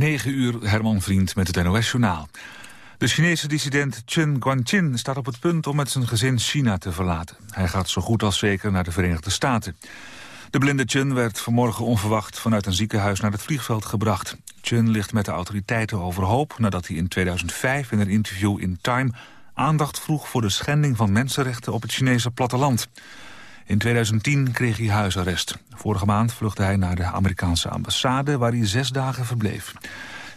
9 uur, Herman Vriend met het NOS-journaal. De Chinese dissident Chen Guangqin staat op het punt om met zijn gezin China te verlaten. Hij gaat zo goed als zeker naar de Verenigde Staten. De blinde Chen werd vanmorgen onverwacht vanuit een ziekenhuis naar het vliegveld gebracht. Chen ligt met de autoriteiten overhoop nadat hij in 2005 in een interview in Time aandacht vroeg voor de schending van mensenrechten op het Chinese platteland. In 2010 kreeg hij huisarrest. Vorige maand vluchtte hij naar de Amerikaanse ambassade... waar hij zes dagen verbleef.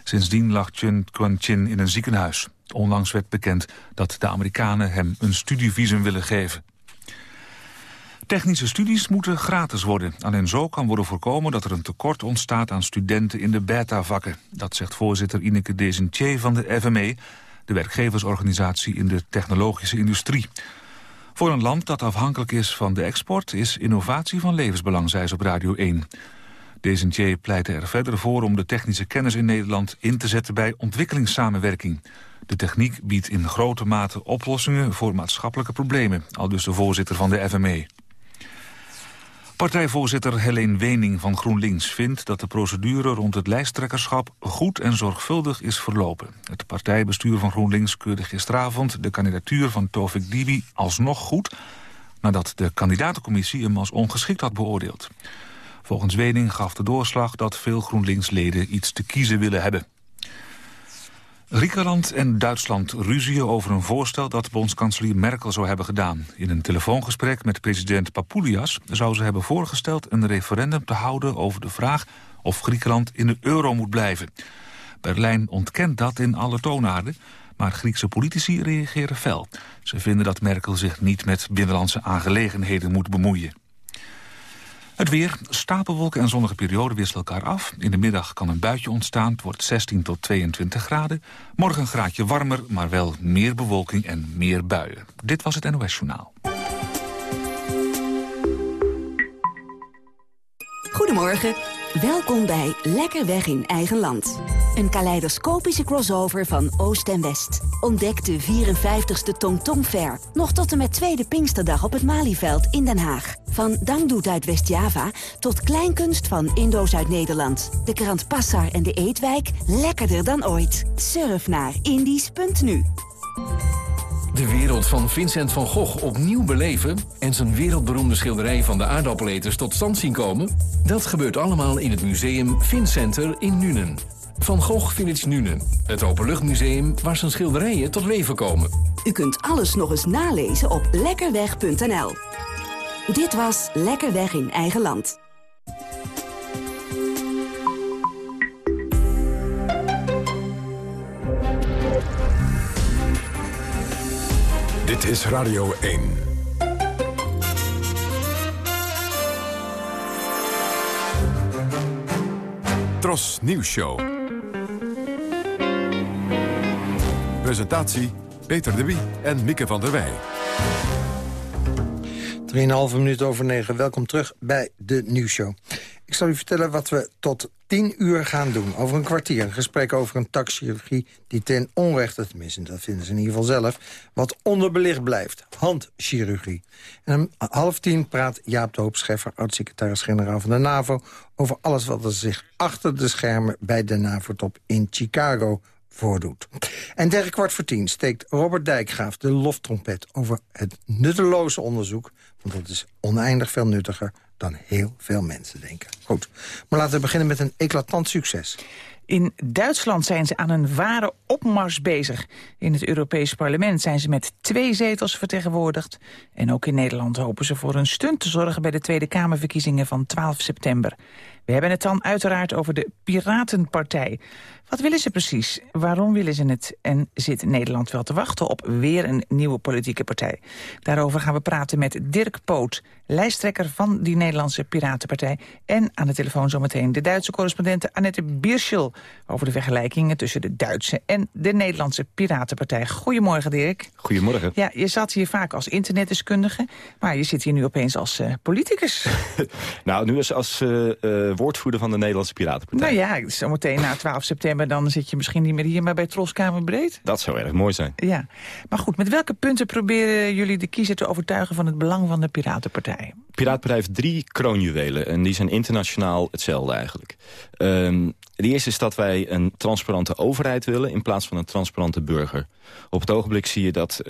Sindsdien lag Chun Kwan-chin in een ziekenhuis. Onlangs werd bekend dat de Amerikanen hem een studievisum willen geven. Technische studies moeten gratis worden. Alleen zo kan worden voorkomen dat er een tekort ontstaat aan studenten in de beta-vakken. Dat zegt voorzitter Ineke Desentier van de FME, de werkgeversorganisatie in de technologische industrie. Voor een land dat afhankelijk is van de export is innovatie van levensbelang, zei ze op Radio 1. Desentier pleitte er verder voor om de technische kennis in Nederland in te zetten bij ontwikkelingssamenwerking. De techniek biedt in grote mate oplossingen voor maatschappelijke problemen, al dus de voorzitter van de FME. Partijvoorzitter Helene Wening van GroenLinks vindt dat de procedure rond het lijsttrekkerschap goed en zorgvuldig is verlopen. Het partijbestuur van GroenLinks keurde gisteravond de kandidatuur van Tovik Dibi alsnog goed, nadat de kandidatencommissie hem als ongeschikt had beoordeeld. Volgens Wening gaf de doorslag dat veel GroenLinks-leden iets te kiezen willen hebben. Griekenland en Duitsland ruzien over een voorstel dat bondskanselier Merkel zou hebben gedaan. In een telefoongesprek met president Papoulias zou ze hebben voorgesteld een referendum te houden over de vraag of Griekenland in de euro moet blijven. Berlijn ontkent dat in alle toonaarden, maar Griekse politici reageren fel. Ze vinden dat Merkel zich niet met binnenlandse aangelegenheden moet bemoeien. Het weer, stapelwolken en zonnige perioden wisselen elkaar af. In de middag kan een buitje ontstaan, het wordt 16 tot 22 graden. Morgen een graadje warmer, maar wel meer bewolking en meer buien. Dit was het NOS Journaal. Goedemorgen. Welkom bij Lekker Weg in Eigen Land. Een kaleidoscopische crossover van Oost en West. Ontdek de 54ste Tong Fair. Nog tot en met tweede Pinksterdag op het Malieveld in Den Haag. Van dangdoet uit West-Java tot kleinkunst van Indo's uit Nederland. De krant Passar en de Eetwijk lekkerder dan ooit. Surf naar indies.nu. De wereld van Vincent van Gogh opnieuw beleven... en zijn wereldberoemde schilderij van de aardappeleters tot stand zien komen? Dat gebeurt allemaal in het museum Vincenter in Nuenen. Van Gogh Village Nuenen, het openluchtmuseum waar zijn schilderijen tot leven komen. U kunt alles nog eens nalezen op lekkerweg.nl. Dit was Lekker Weg in Eigen Land. Dit is Radio 1. Tros Nieuws Show. Presentatie Peter de Wie en Mieke van der Wij. 3,5 minuut over 9. Welkom terug bij de nieuwsshow. Ik zal u vertellen wat we tot 10 uur gaan doen. Over een kwartier een gesprek over een taxchirurgie... die ten onrechte, tenminste, dat vinden ze in ieder geval zelf... wat onderbelicht blijft. Handchirurgie. En om half tien praat Jaap de Hoop Scheffer... oud-secretaris-generaal van de NAVO... over alles wat er zich achter de schermen bij de NAVO-top in Chicago voordoet. En tegen kwart voor tien steekt Robert Dijkgraaf de loftrompet... over het nutteloze onderzoek, want dat is oneindig veel nuttiger... dan heel veel mensen denken. Goed, maar laten we beginnen met een eclatant succes. In Duitsland zijn ze aan een ware opmars bezig. In het Europees parlement zijn ze met twee zetels vertegenwoordigd. En ook in Nederland hopen ze voor een stunt te zorgen... bij de Tweede Kamerverkiezingen van 12 september. We hebben het dan uiteraard over de Piratenpartij. Wat willen ze precies? Waarom willen ze het? En zit Nederland wel te wachten op weer een nieuwe politieke partij? Daarover gaan we praten met Dirk Poot, lijsttrekker van die Nederlandse Piratenpartij. En aan de telefoon zometeen de Duitse correspondente Annette Bierschel... over de vergelijkingen tussen de Duitse en de Nederlandse Piratenpartij. Goedemorgen, Dirk. Goedemorgen. Ja, je zat hier vaak als internetdeskundige, maar je zit hier nu opeens als uh, politicus. nou, nu als, als uh, uh, woordvoerder van de Nederlandse Piratenpartij. Nou ja, zometeen na 12 september dan zit je misschien niet meer hier, maar bij Troskamer Breed. Dat zou erg mooi zijn. Ja, maar goed, met welke punten proberen jullie de kiezer te overtuigen van het belang van de Piratenpartij? Heeft drie kroonjuwelen en die zijn internationaal hetzelfde eigenlijk. Um, de eerste dat wij een transparante overheid willen... in plaats van een transparante burger. Op het ogenblik zie je dat uh,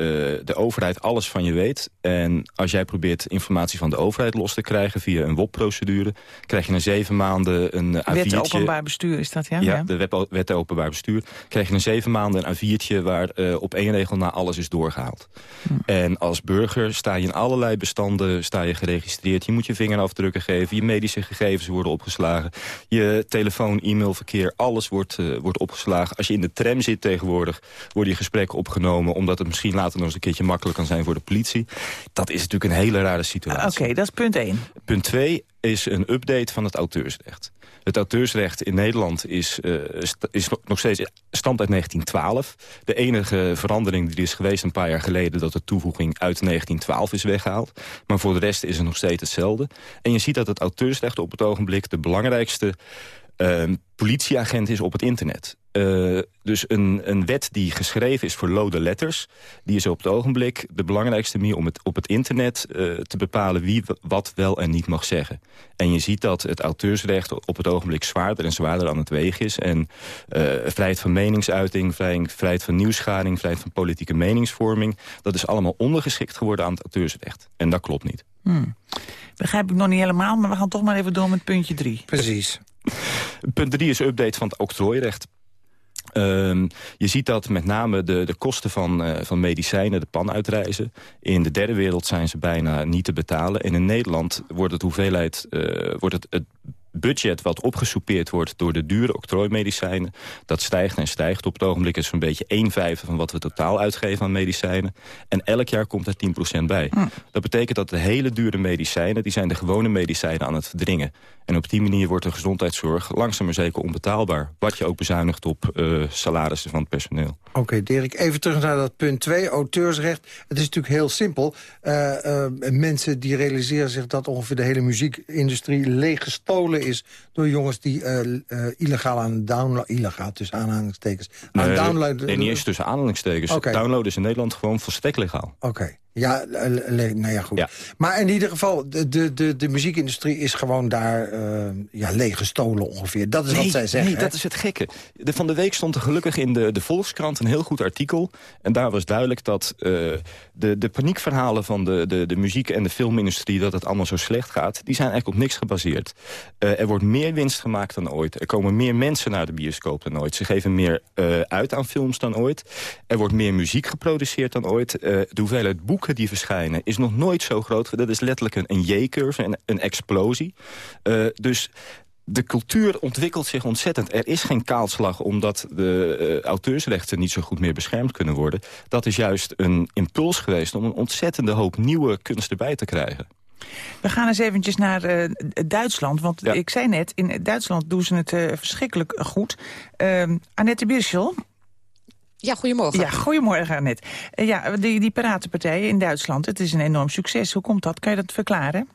de overheid alles van je weet. En als jij probeert informatie van de overheid los te krijgen... via een WOP-procedure, krijg je na zeven maanden een A4'tje... Wet openbaar bestuur is dat, ja? Ja, de wet, wet openbaar bestuur. krijg je na zeven maanden een A4'tje... waar uh, op één regel na alles is doorgehaald. Hm. En als burger sta je in allerlei bestanden sta je geregistreerd. Je moet je vingerafdrukken geven, je medische gegevens worden opgeslagen. Je telefoon, e-mailverkeer, alles wordt, uh, wordt opgeslagen. Als je in de tram zit tegenwoordig, worden je gesprekken opgenomen... omdat het misschien later nog eens een keertje makkelijk kan zijn voor de politie. Dat is natuurlijk een hele rare situatie. Oké, dat is punt 1. Punt 2 is een update van het auteursrecht. Het auteursrecht in Nederland is, uh, is nog steeds stamt uit 1912. De enige verandering die er is geweest een paar jaar geleden... dat de toevoeging uit 1912 is weggehaald. Maar voor de rest is het nog steeds hetzelfde. En je ziet dat het auteursrecht op het ogenblik... de belangrijkste uh, politieagent is op het internet. Uh, dus een, een wet die geschreven is voor lode letters... die is op het ogenblik de belangrijkste manier om het op het internet uh, te bepalen... wie wat wel en niet mag zeggen. En je ziet dat het auteursrecht op het ogenblik zwaarder en zwaarder aan het wegen is. En uh, vrijheid van meningsuiting, vrijheid van nieuwsgaring... vrijheid van politieke meningsvorming... dat is allemaal ondergeschikt geworden aan het auteursrecht. En dat klopt niet. Hmm. Begrijp ik nog niet helemaal, maar we gaan toch maar even door met puntje drie. Precies. Punt 3 is update van het octrooirecht. Um, je ziet dat met name de, de kosten van, uh, van medicijnen de pan uitreizen. In de derde wereld zijn ze bijna niet te betalen. En in Nederland wordt het hoeveelheid, uh, wordt het, het budget wat opgesoupeerd wordt door de dure octrooimedicijnen... dat stijgt en stijgt. Op het ogenblik is zo'n beetje 1 vijfde van wat we totaal uitgeven aan medicijnen. En elk jaar komt er 10% bij. Hm. Dat betekent dat de hele dure medicijnen... die zijn de gewone medicijnen aan het verdringen. En op die manier wordt de gezondheidszorg langzaam maar zeker onbetaalbaar. Wat je ook bezuinigt op uh, salarissen van het personeel. Oké, okay, Dirk, even terug naar dat punt 2, auteursrecht. Het is natuurlijk heel simpel. Uh, uh, mensen die realiseren zich dat ongeveer de hele muziekindustrie leeg gestolen is... door jongens die illegaal aan het downloaden... illegaal tussen aanhalingstekens... Nee, aan downloaden... Nee, niet eens tussen aanhalingstekens. Okay. Downloaden is in Nederland gewoon volstrekt legaal. Oké. Okay. Ja, nou ja, goed. Ja. Maar in ieder geval, de, de, de, de muziekindustrie is gewoon daar uh, ja, leeg gestolen ongeveer. Dat is nee, wat zij zeggen. Nee, hè? dat is het gekke. De, van de week stond er gelukkig in de, de Volkskrant een heel goed artikel. En daar was duidelijk dat uh, de, de paniekverhalen van de, de, de muziek- en de filmindustrie... dat het allemaal zo slecht gaat, die zijn eigenlijk op niks gebaseerd. Uh, er wordt meer winst gemaakt dan ooit. Er komen meer mensen naar de bioscoop dan ooit. Ze geven meer uit aan films dan ooit. Er wordt meer muziek geproduceerd dan ooit. de hoeveelheid boeken die verschijnen is nog nooit zo groot. Dat is letterlijk een, een J-curve, een, een explosie. Uh, dus de cultuur ontwikkelt zich ontzettend. Er is geen kaalslag omdat de uh, auteursrechten niet zo goed meer beschermd kunnen worden. Dat is juist een impuls geweest om een ontzettende hoop nieuwe kunst erbij te krijgen. We gaan eens eventjes naar uh, Duitsland. Want ja. ik zei net, in Duitsland doen ze het uh, verschrikkelijk goed. Uh, Annette Birschel, ja, goedemorgen. Ja, goedemorgen, Annette. Uh, ja, die, die Piratenpartij in Duitsland, het is een enorm succes. Hoe komt dat? Kan je dat verklaren?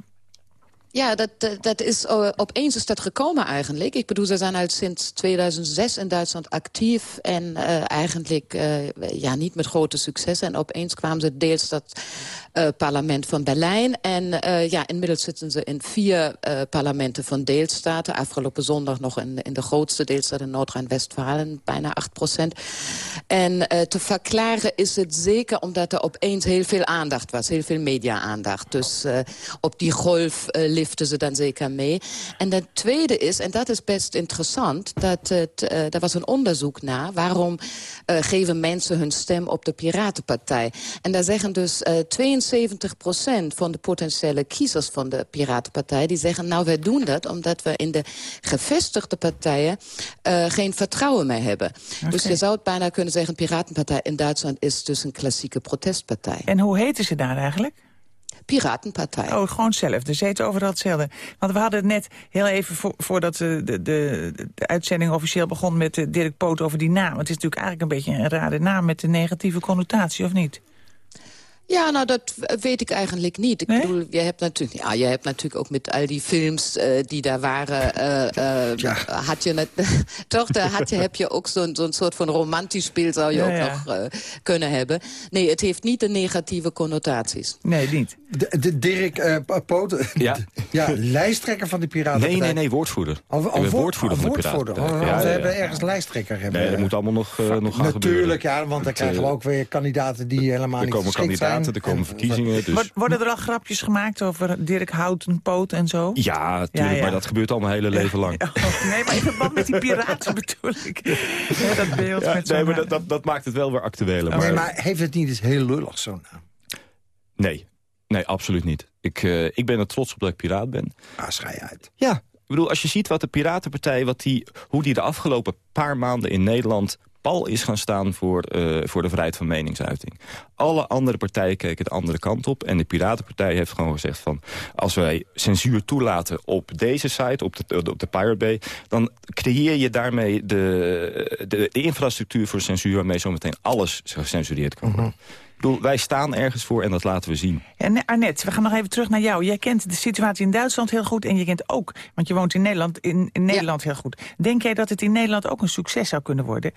Ja, dat, dat is, uh, opeens is dat gekomen eigenlijk. Ik bedoel, ze zijn uit sinds 2006 in Duitsland actief... en uh, eigenlijk uh, ja, niet met grote successen. En opeens kwamen ze deelstaat parlement van Berlijn. En ja, inmiddels zitten ze in vier parlementen van deelstaten. Afgelopen zondag nog in, in de grootste deelstaat in Noord-Rijn-Westfalen, bijna 8 procent. En te verklaren is het zeker omdat er opeens heel veel aandacht was. Heel veel media-aandacht. Dus op die golf liften ze dan zeker mee. En het tweede is, en dat is best interessant... dat het, uh, er was een onderzoek naar... waarom uh, geven mensen hun stem op de Piratenpartij. En daar zeggen dus uh, 72% van de potentiële kiezers van de Piratenpartij... die zeggen, nou, wij doen dat omdat we in de gevestigde partijen... Geen vertrouwen meer hebben. Okay. Dus je zou het bijna kunnen zeggen... Piratenpartij in Duitsland is dus een klassieke protestpartij. En hoe heten ze daar eigenlijk? Piratenpartij. Oh, gewoon zelf. Dus heet overal hetzelfde. Want we hadden het net heel even voor, voordat de, de, de, de, uitzending officieel begon met uh, Dirk Poot over die naam. Het is natuurlijk eigenlijk een beetje een rare naam met een negatieve connotatie, of niet? Ja, nou, dat weet ik eigenlijk niet. Ik bedoel, je hebt, natuurlijk, ja, je hebt natuurlijk ook met al die films uh, die daar waren... Uh, uh, ja. had je net, toch, daar had je, heb je ook zo'n zo'n soort van romantisch speel... zou je ja, ook ja. nog kunnen hebben. Nee, het heeft niet de negatieve connotaties. Nee, niet. De, de Dirk Poot, ja. ja, lijsttrekker van de Piraten. Nee, nee, nee, woordvoerder. Al, woordvoerder van de Piraten. Oh, ja, ze hebben ergens lijsttrekker. Hebben. Nee, dat moet allemaal nog, nog gaan Natuurlijk, ja, want dan krijgen we ook weer kandidaten die helemaal niet geschikt zijn er komen verkiezingen. Dus... Worden er al grapjes gemaakt over Dirk Houtenpoot en zo? Ja, natuurlijk, ja, ja. maar dat gebeurt al mijn hele leven lang. Oh, nee, maar in verband met die piraten bedoel ik. dat beeld met Nee, maar dat, dat, dat, maakt het wel weer actueler. Maar... maar heeft het niet eens heel lullig zo'n naam? Nee, nee, absoluut niet. Ik, uh, ik ben er trots op dat ik piraat ben. Ah, schij uit. Ja, ik bedoel, als je ziet wat de Piratenpartij, wat die, hoe die de afgelopen paar maanden in Nederland pal is gaan staan voor, uh, voor de vrijheid van meningsuiting. Alle andere partijen keken de andere kant op. En de Piratenpartij heeft gewoon gezegd van... als wij censuur toelaten op deze site, op de, op de Pirate Bay... dan creëer je daarmee de, de, de infrastructuur voor censuur... waarmee zometeen alles gecensureerd kan worden. Ik bedoel, wij staan ergens voor en dat laten we zien. En Arnett, we gaan nog even terug naar jou. Jij kent de situatie in Duitsland heel goed en je kent ook... want je woont in Nederland, in, in Nederland heel goed. Denk jij dat het in Nederland ook een succes zou kunnen worden?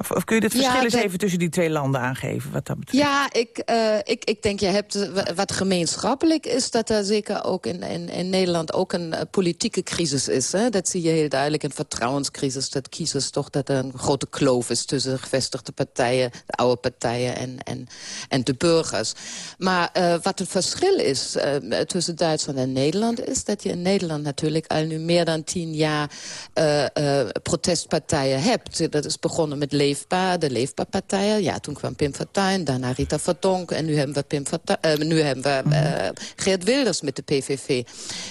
Of, of kun je het verschil ja, eens even tussen die twee landen aangeven? Wat dat betreft? Ja, ik, uh, ik, ik denk je hebt wat gemeenschappelijk is... dat er zeker ook in, in, in Nederland ook een uh, politieke crisis is. Hè? Dat zie je heel duidelijk, een vertrouwenscrisis. Dat kiezers toch dat er een grote kloof is tussen de gevestigde partijen... de oude partijen en, en, en de burgers. Maar uh, wat het verschil is tussen Duitsland en Nederland... is dat je in Nederland natuurlijk al nu meer dan tien jaar... protestpartijen hebt. Dat is begonnen met Leefbaar, de Leefbaarpartijen. Ja, toen kwam Pim Fortuyn, daarna Rita Verdonk... en nu hebben we, Pim Fortuyn, uh, nu hebben we uh, Geert Wilders met de PVV.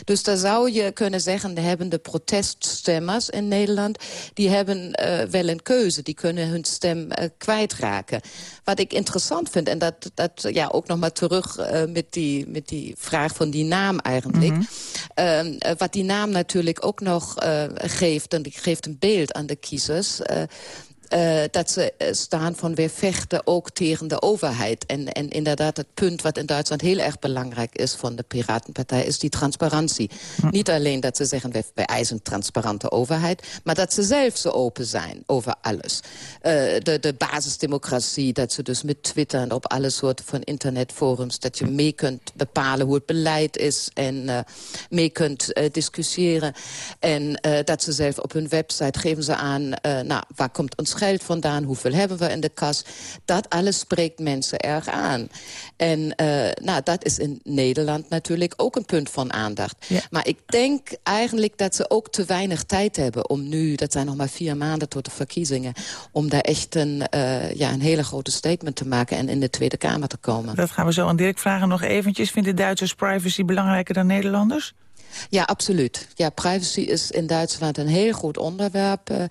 Dus daar zou je kunnen zeggen... de hebben de proteststemmers in Nederland... die hebben uh, wel een keuze, die kunnen hun stem kwijtraken. Wat ik interessant vind, en dat, dat ja, ook nog maar terug met, die, met die vraag van die naam eigenlijk... Mm -hmm. wat die naam natuurlijk ook nog geeft, en die geeft een beeld aan de kiezers... Uh, dat ze uh, staan van weer vechten ook tegen de overheid. En, en inderdaad het punt wat in Duitsland heel erg belangrijk is... van de Piratenpartij is die transparantie. Hm. Niet alleen dat ze zeggen wij, wij eisen transparante overheid... maar dat ze zelf zo open zijn over alles. Uh, de, de basisdemocratie, dat ze dus met Twitter... en op alle soorten van internetforums... dat je mee kunt bepalen hoe het beleid is... en mee kunt discussiëren. En dat ze zelf op hun website geven ze aan... nou, waar komt ons geld vandaan? Hoeveel hebben we in de kas? Dat alles spreekt mensen erg aan. En uh, nou, dat is in Nederland natuurlijk ook een punt van aandacht. Ja. Maar ik denk eigenlijk dat ze ook te weinig tijd hebben... om nu, dat zijn nog maar vier maanden tot de verkiezingen... om daar echt een, uh, ja, een hele grote statement te maken... en in de Tweede Kamer te komen. Dat gaan we zo aan Dirk vragen nog eventjes. Vinden Duitsers privacy belangrijker dan Nederlanders? Ja, absoluut. Ja, privacy is in Duitsland een heel goed onderwerp. Uh,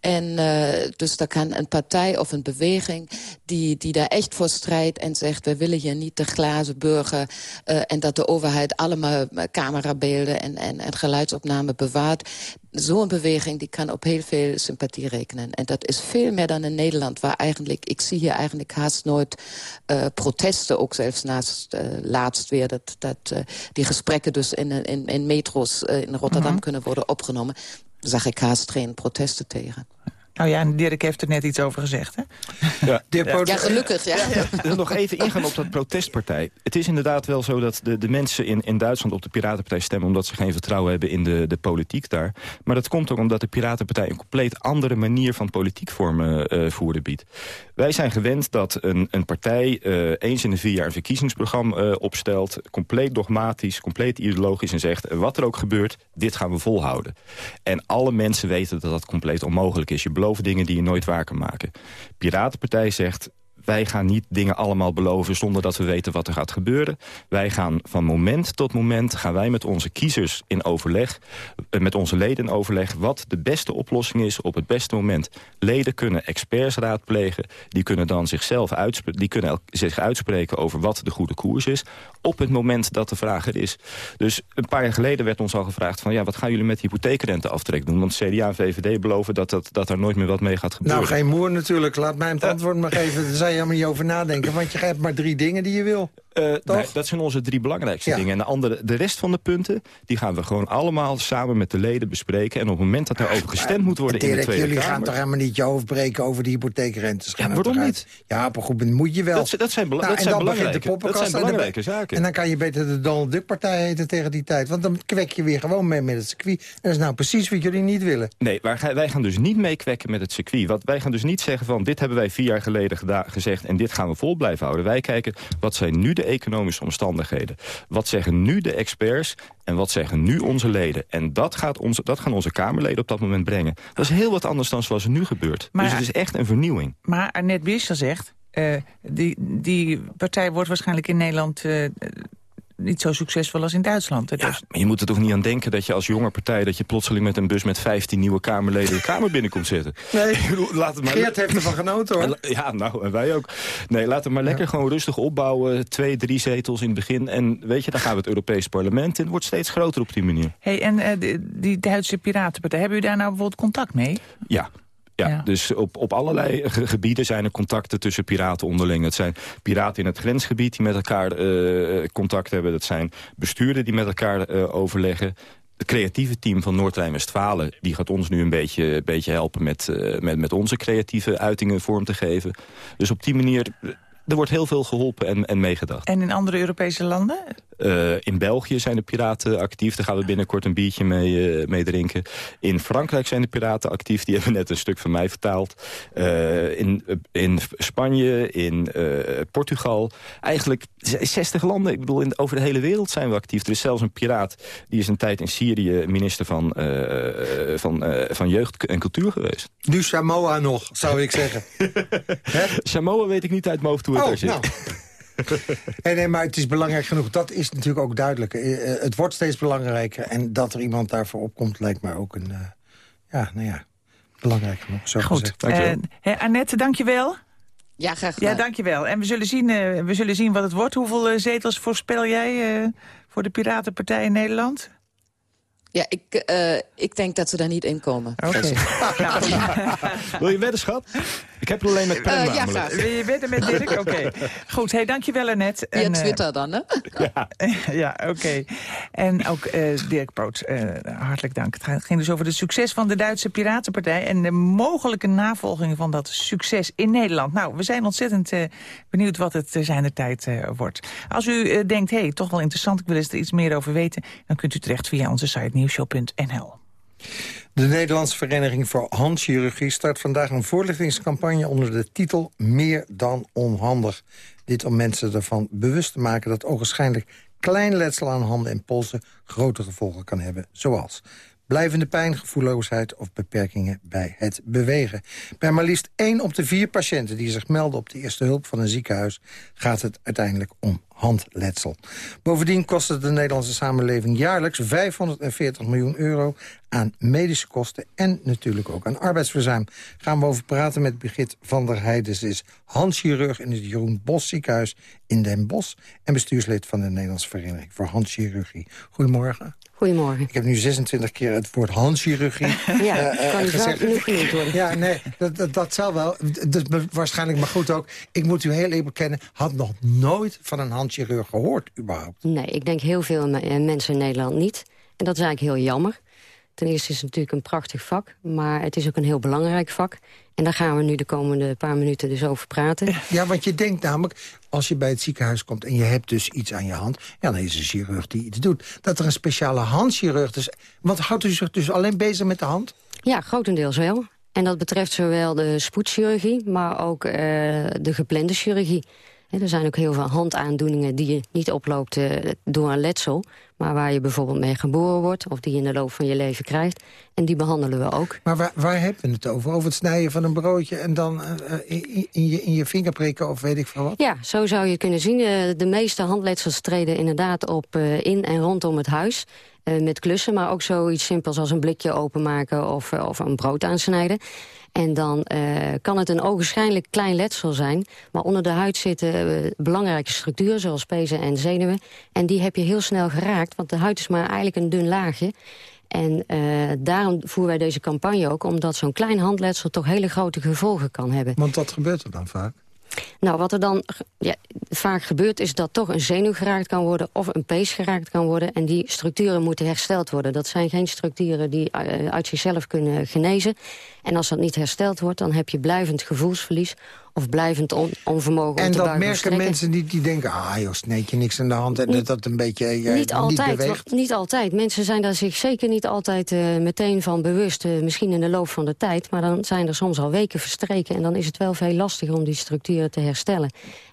en uh, dus daar kan een partij of een beweging die, die daar echt voor strijdt... en zegt, we willen hier niet de glazen burger... Uh, en dat de overheid allemaal camerabeelden en, en, en geluidsopnamen bewaart zo'n beweging die kan op heel veel sympathie rekenen. En dat is veel meer dan in Nederland, waar eigenlijk... ik zie hier eigenlijk haast nooit uh, protesten, ook zelfs naast uh, laatst weer... dat, dat uh, die gesprekken dus in, in, in metro's in Rotterdam mm -hmm. kunnen worden opgenomen... zag ik haast geen protesten tegen. Nou ja, en Dirk heeft er net iets over gezegd, hè? Ja, ja gelukkig, ja. ja. Nog even ingaan op dat protestpartij. Het is inderdaad wel zo dat de, de mensen in, in Duitsland op de Piratenpartij stemmen... omdat ze geen vertrouwen hebben in de, de politiek daar. Maar dat komt ook omdat de Piratenpartij een compleet andere manier van politiek vormen uh, voeren biedt. Wij zijn gewend dat een, een partij uh, eens in de vier jaar een verkiezingsprogramma uh, opstelt... compleet dogmatisch, compleet ideologisch en zegt... wat er ook gebeurt, dit gaan we volhouden. En alle mensen weten dat dat compleet onmogelijk is. Je belooft dingen die je nooit waar kan maken. Piratenpartij zegt wij gaan niet dingen allemaal beloven zonder dat we weten wat er gaat gebeuren. Wij gaan van moment tot moment gaan wij met onze kiezers in overleg, eh, met onze leden in overleg, wat de beste oplossing is op het beste moment. Leden kunnen experts raadplegen, die kunnen dan zichzelf die kunnen zich uitspreken over wat de goede koers is, op het moment dat de vraag er is. Dus een paar jaar geleden werd ons al gevraagd van ja, wat gaan jullie met hypotheekrenteaftrek doen? Want CDA en VVD beloven dat, dat, dat er nooit meer wat mee gaat gebeuren. Nou, geen moer natuurlijk. Laat mij het antwoord maar geven. je helemaal niet over nadenken, want je hebt maar drie dingen die je wil. Uh, nee, dat zijn onze drie belangrijkste dingen. En de, andere, de rest van de punten, die gaan we gewoon allemaal samen met de leden bespreken. En op het moment dat er over gestemd moet worden in de Tweede jullie Kamer... gaan toch helemaal niet je hoofd breken over de hypotheekrentes? Ja, waarom niet? Ja, maar goed, moet je wel. Dat, dat zijn, bela nou, dat zijn belangrijke, dat zijn belangrijke zaken. En dan kan je beter de Donald Duck partij heten tegen die tijd. Want dan kwek je weer gewoon mee met het circuit. En dat is nou precies wat jullie niet willen. Nee, wij, wij gaan dus niet meekwekken met het circuit. Wat, wij gaan dus niet zeggen van dit hebben wij vier jaar geleden gezegd... en dit gaan we vol blijven houden. Wij kijken wat zijn nu de economische omstandigheden. Wat zeggen nu de experts en wat zeggen nu onze leden? En dat, gaat onze, dat gaan onze Kamerleden op dat moment brengen. Dat is heel wat anders dan zoals het nu gebeurt. Maar, dus het is echt een vernieuwing. Maar Annette Biescher zegt... Uh, die, die partij wordt waarschijnlijk in Nederland... Uh, niet zo succesvol als in Duitsland. Ja, dus- maar je moet er toch niet aan denken dat je als jonge partij... dat je plotseling met een bus met 15 nieuwe Kamerleden de Kamer binnenkomt zitten. Nee, laat het maar... Geert heeft ervan genoten hoor. Ja, nou, en wij ook. Nee, laat het maar lekker gewoon rustig opbouwen. Twee, drie zetels in het begin. En weet je, dan gaan we het Europees parlement in. Het wordt steeds groter op die manier. hey, en uh, die Duitse Piratenpartij, hebben u daar nou bijvoorbeeld contact mee? Ja, ja, dus op, op allerlei gebieden zijn er contacten tussen piraten onderling. Het zijn piraten in het grensgebied die met elkaar uh, contact hebben. Dat zijn bestuurden die met elkaar uh, overleggen. Het creatieve team van Noord-Rijn-Westfalen... die gaat ons nu een beetje, beetje helpen met, uh, met, met onze creatieve uitingen vorm te geven. Dus op die manier er wordt heel veel geholpen en, en meegedacht. En in andere Europese landen? Uh, in België zijn de piraten actief. Daar gaan we binnenkort een biertje mee, uh, mee drinken. In Frankrijk zijn de piraten actief. Die hebben net een stuk van mij vertaald. Uh, in, in Spanje, in Portugal. Eigenlijk 60 landen. Ik bedoel, in, over de hele wereld zijn we actief. Er is zelfs een piraat. Die is een tijd in Syrië minister van, van, van Jeugd en Cultuur geweest. Nu Samoa nog, zou ik zeggen. Samoa weet ik niet uit mijn hoofd hoe het oh, zit. Nou. nee, nee, maar het is belangrijk genoeg. Dat is natuurlijk ook duidelijk. Uh, het wordt steeds belangrijker. En dat er iemand daarvoor opkomt, lijkt mij ook een... Uh, ja, nou ja, belangrijk genoeg. Zo Goed. Dankjewel. Uh, Annette, dankjewel. Ja, graag gedaan. Ja, dankjewel. En we zullen zien, we zullen zien wat het wordt. Hoeveel zetels voorspel jij voor de Piratenpartij in Nederland? Ja, ik, uh, ik denk dat ze daar niet in komen. Oké. Okay. Wil je wedden, schat? Ik heb er alleen met pen uh, Ja, graag. Wil je wedden met Dirk? Oké. Okay. Goed, hey, dankjewel Annette. Via en, Twitter dan, hè? ja, ja oké. Okay. En ook uh, Dirk Poot, hartelijk dank. Het ging dus over het succes van de Duitse Piratenpartij... en de mogelijke navolging van dat succes in Nederland. Nou, we zijn ontzettend benieuwd wat het zijn de tijd wordt. Als u denkt, hé, hey, toch wel interessant, ik wil eens er iets meer over weten... dan kunt u terecht via onze site De Nederlandse Vereniging voor Handchirurgie start vandaag een voorlichtingscampagne onder de titel Meer dan onhandig. Dit om mensen ervan bewust te maken dat ogenschijnlijk klein letsel aan handen en polsen grote gevolgen kan hebben, zoals blijvende pijn, gevoelloosheid of beperkingen bij het bewegen. Bij maar liefst 1 op de vier patiënten die zich melden op de eerste hulp van een ziekenhuis gaat het uiteindelijk om handletsel. Bovendien kost het de Nederlandse samenleving jaarlijks 540 miljoen euro aan medische kosten en natuurlijk ook aan arbeidsverzuim. Gaan we over praten met Brigitte van der Heijden. Ze is handchirurg in het Jeroen Bos ziekenhuis in Den Bosch... en bestuurslid van de Nederlandse Vereniging voor Handchirurgie. Goedemorgen. Goedemorgen. Ik heb nu 26 keer het woord handchirurgie ja, uh, kan gezegd. genoeg worden. Ja, nee, dat, dat, dat zal wel. Dat, waarschijnlijk maar goed ook. Ik moet u heel even bekennen, had nog nooit van een handchirurg gehoord überhaupt. Nee, ik denk heel veel mensen in Nederland niet. En dat is eigenlijk heel jammer. Ten eerste is het natuurlijk een prachtig vak, maar het is ook een heel belangrijk vak. En daar gaan we nu de komende paar minuten dus over praten. Ja, want je denkt namelijk, als je bij het ziekenhuis komt... en je hebt dus iets aan je hand, ja, dan is een chirurg die iets doet. Dat er een speciale handchirurg is. Want houdt u zich dus alleen bezig met de hand? Ja, grotendeels wel. En dat betreft zowel de spoedchirurgie, maar ook uh, de geplande chirurgie. Er zijn ook heel veel handaandoeningen die je niet oploopt uh, door een letsel... maar waar je bijvoorbeeld mee geboren wordt... of die je in de loop van je leven krijgt. En die behandelen we ook. Maar waar, waar hebben we het over? Over het snijden van een broodje... en dan uh, in, in, je, in je vinger prikken of weet ik veel wat? Ja, zo zou je kunnen zien. de meeste handletsels treden inderdaad op in en rondom het huis... met klussen, maar ook zoiets simpels als een blikje openmaken... of, of een brood aansnijden. En dan uh, kan het een ogenschijnlijk klein letsel zijn. Maar onder de huid zitten belangrijke structuren zoals pezen en zenuwen. En die heb je heel snel geraakt, want de huid is maar eigenlijk een dun laagje. En daarom voeren wij deze campagne ook... omdat zo'n klein handletsel toch hele grote gevolgen kan hebben. Want wat gebeurt er dan vaak? Nou, wat er dan ja, vaak gebeurt is dat toch een zenuw geraakt kan worden... of een pees geraakt kan worden. En die structuren moeten hersteld worden. Dat zijn geen structuren die uh, uit zichzelf kunnen genezen. En als dat niet hersteld wordt, dan heb je blijvend gevoelsverlies of blijvend on onvermogen en om te dat merken mensen niet die denken... ah joh, sneetje niks aan de hand en dat dat een beetje uh, niet, altijd, beweegt? Niet altijd. Mensen zijn daar zich zeker niet altijd uh, meteen van bewust. Uh, misschien in de loop van de tijd. Maar dan zijn er soms al weken verstreken. En dan is het wel veel lastiger om die structuren te herstellen.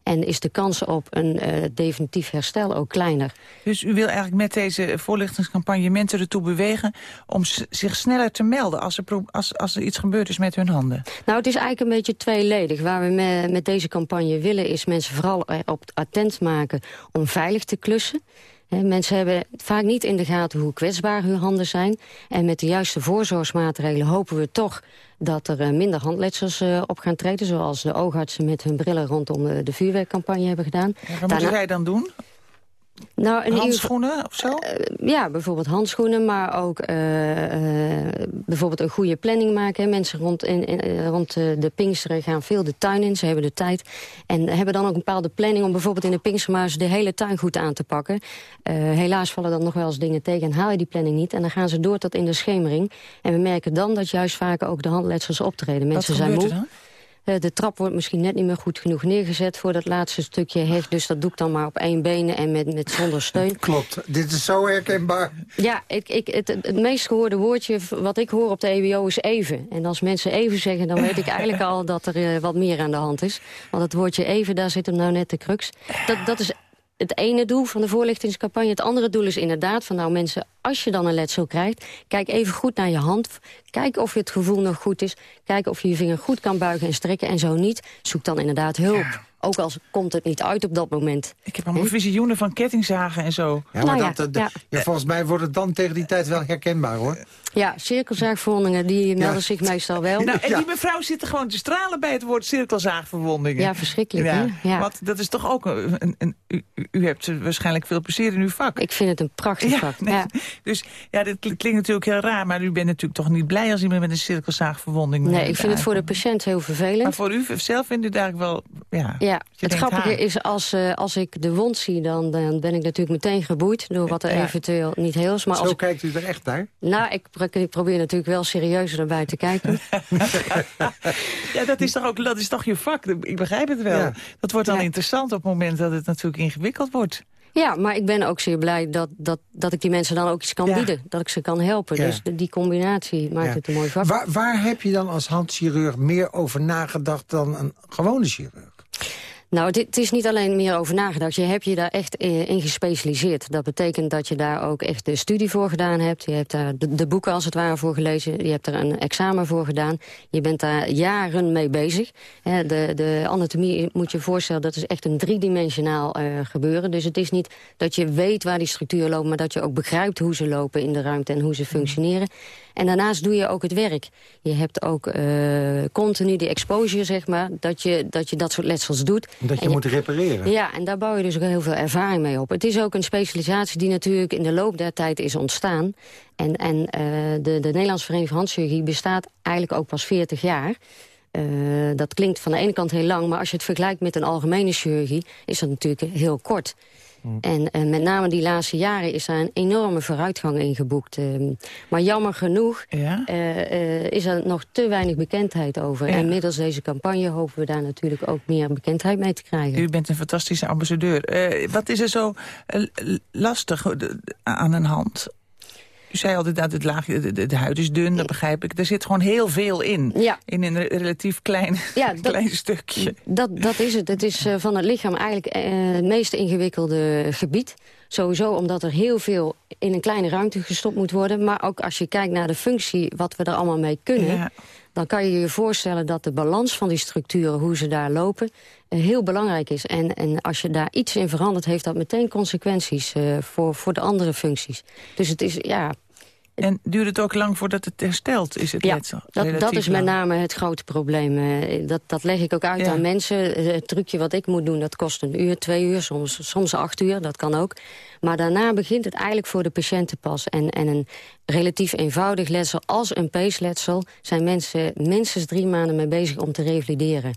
En is de kans op een definitief herstel ook kleiner. Dus u wil eigenlijk met deze voorlichtingscampagne mensen ertoe bewegen... om zich sneller te melden als er, als, als er iets gebeurd is met hun handen? Nou, het is eigenlijk een beetje tweeledig. Waar we met, met deze campagne willen is mensen vooral op attent maken om veilig te klussen. Mensen hebben vaak niet in de gaten hoe kwetsbaar hun handen zijn. En met de juiste voorzorgsmaatregelen hopen we toch dat er eh, minder handletsels uh, op gaan treden. Zoals de oogartsen met hun brillen rondom de, de vuurwerkcampagne hebben gedaan. Ja, wat moeten wij dan doen? Nou, handschoenen of zo? Uh, ja, bijvoorbeeld handschoenen, maar ook uh, uh, bijvoorbeeld een goede planning maken. Mensen rond, in, in, rond de Pinksteren gaan veel de tuin in, ze hebben de tijd. En hebben dan ook een bepaalde planning om bijvoorbeeld in de Pinkstermaars de hele tuin goed aan te pakken. helaas vallen dan nog wel eens dingen tegen en haal je die planning niet. En dan gaan ze door tot in de schemering. En we merken dan dat juist vaak ook de handletsels optreden. Mensen zijn moe. Eh, de trap wordt misschien net niet meer goed genoeg neergezet voor dat laatste stukje heg. Dus dat doe ik dan maar op één benen en met, met zonder steun. Klopt, dit is zo herkenbaar. Ja, ik, ik, het, het meest gehoorde woordje wat ik hoor op de EBO is even. En als mensen even zeggen, dan weet ik eigenlijk al dat er uh, wat meer aan de hand is. Want het woordje even, daar zit hem nou net de crux. Dat, dat is het ene doel van de voorlichtingscampagne. Het andere doel is inderdaad van nou mensen, als je dan een letsel krijgt... kijk even goed naar je hand. Kijk of je het gevoel nog goed is. Kijk of je je vinger goed kan buigen en strekken. En zo niet, zoek dan inderdaad hulp. Ook al komt het niet uit op dat moment. Ik heb allemaal visioenen van kettingzagen en zo. Ja, maar nou dat, ja, ja. volgens mij wordt het dan tegen die tijd wel herkenbaar, hoor. Ja, cirkelzaagverwondingen, die melden zich meestal wel. Nou, en die mevrouw zit er gewoon te stralen bij het woord cirkelzaagverwondingen. Ja, verschrikkelijk, ja. ja. Want dat is toch ook... Een, een, een u, u, hebt waarschijnlijk veel plezier in uw vak. Ik vind het een prachtig vak, nee, Dus ja, dit klinkt natuurlijk heel raar... maar u bent natuurlijk toch niet blij als iemand met een cirkelzaagverwonding... Nee, ik vind het voor de patiënt heel vervelend. Maar voor u zelf vindt u daar wel... Ja, ja het grappige is, als, uh, als ik de wond zie... Dan, dan ben ik natuurlijk meteen geboeid door wat er eventueel niet heel is. Maar Zo als kijkt u er echt naar? Nou, ik ik probeer natuurlijk wel serieuzer erbij te kijken. ja, dat is, toch ook, dat is toch je vak? Ik begrijp het wel. Dat wordt dan interessant op het moment dat het natuurlijk ingewikkeld wordt. Ja, maar ik ben ook zeer blij dat, dat, dat ik die mensen dan ook iets kan bieden. Dat ik ze kan helpen. Dus die combinatie maakt het een mooi vak. Waar, waar heb je dan als handchirurg meer over nagedacht dan een gewone chirurg? Nou, het is niet alleen meer over nagedacht. Je hebt je daar echt in gespecialiseerd. Dat betekent dat je daar ook echt de studie voor gedaan hebt. Je hebt daar de, boeken als het ware voor gelezen. Je hebt er een examen voor gedaan. Je bent daar jaren mee bezig. De, de anatomie moet je voorstellen, dat is echt een driedimensionaal uh, gebeuren. Dus het is niet dat je weet waar die structuren lopen... maar dat je ook begrijpt hoe ze lopen in de ruimte en hoe ze functioneren. En daarnaast doe je ook het werk. Je hebt ook uh, continu die exposure, zeg maar, dat je dat, je dat soort letsels doet. Dat je, moet repareren. Ja, en daar bouw je dus ook heel veel ervaring mee op. Het is ook een specialisatie die natuurlijk in de loop der tijd is ontstaan. En, en uh, de, de Nederlandse Vereniging van Handchirurgie bestaat eigenlijk ook pas 40 jaar. Uh, dat klinkt van de ene kant heel lang, maar als je het vergelijkt met een algemene chirurgie... is dat natuurlijk heel kort. Mm. En, en, met name die laatste jaren is daar een enorme vooruitgang in geboekt. Ehm. maar jammer genoeg ja? uh, uh, is er nog te weinig bekendheid over. En middels deze campagne hopen we daar natuurlijk ook meer bekendheid mee te krijgen. U bent een fantastische ambassadeur. Wat is er zo lastig aan een hand? U zei altijd dat het laagje, de, de, de, huid is dun, dat begrijp ik. Er zit gewoon heel veel in. Ja. In een relatief klein, ja, dat, klein stukje. Dat, dat is het. Het is uh, van het lichaam eigenlijk uh, het meest ingewikkelde gebied. Sowieso omdat er heel veel in een kleine ruimte gestopt moet worden. Maar ook als je kijkt naar de functie, wat we er allemaal mee kunnen... Ja. dan kan je je voorstellen dat de balans van die structuren, hoe ze daar lopen... Heel belangrijk is. En, en als je daar iets in verandert, heeft dat meteen consequenties... Uh, voor, voor de andere functies. Dus het is, ja, en duurt het ook lang voordat het herstelt, is het ja, letsel? Dat, dat is met name het grote probleem. Uh, dat, dat leg ik ook uit aan mensen. Het trucje wat ik moet doen, dat kost een uur, twee uur, soms, soms acht uur, dat kan ook. Maar daarna begint het eigenlijk voor de patiënten pas. En, en een relatief eenvoudig letsel als een peesletsel... zijn mensen minstens drie maanden mee bezig om te revalideren.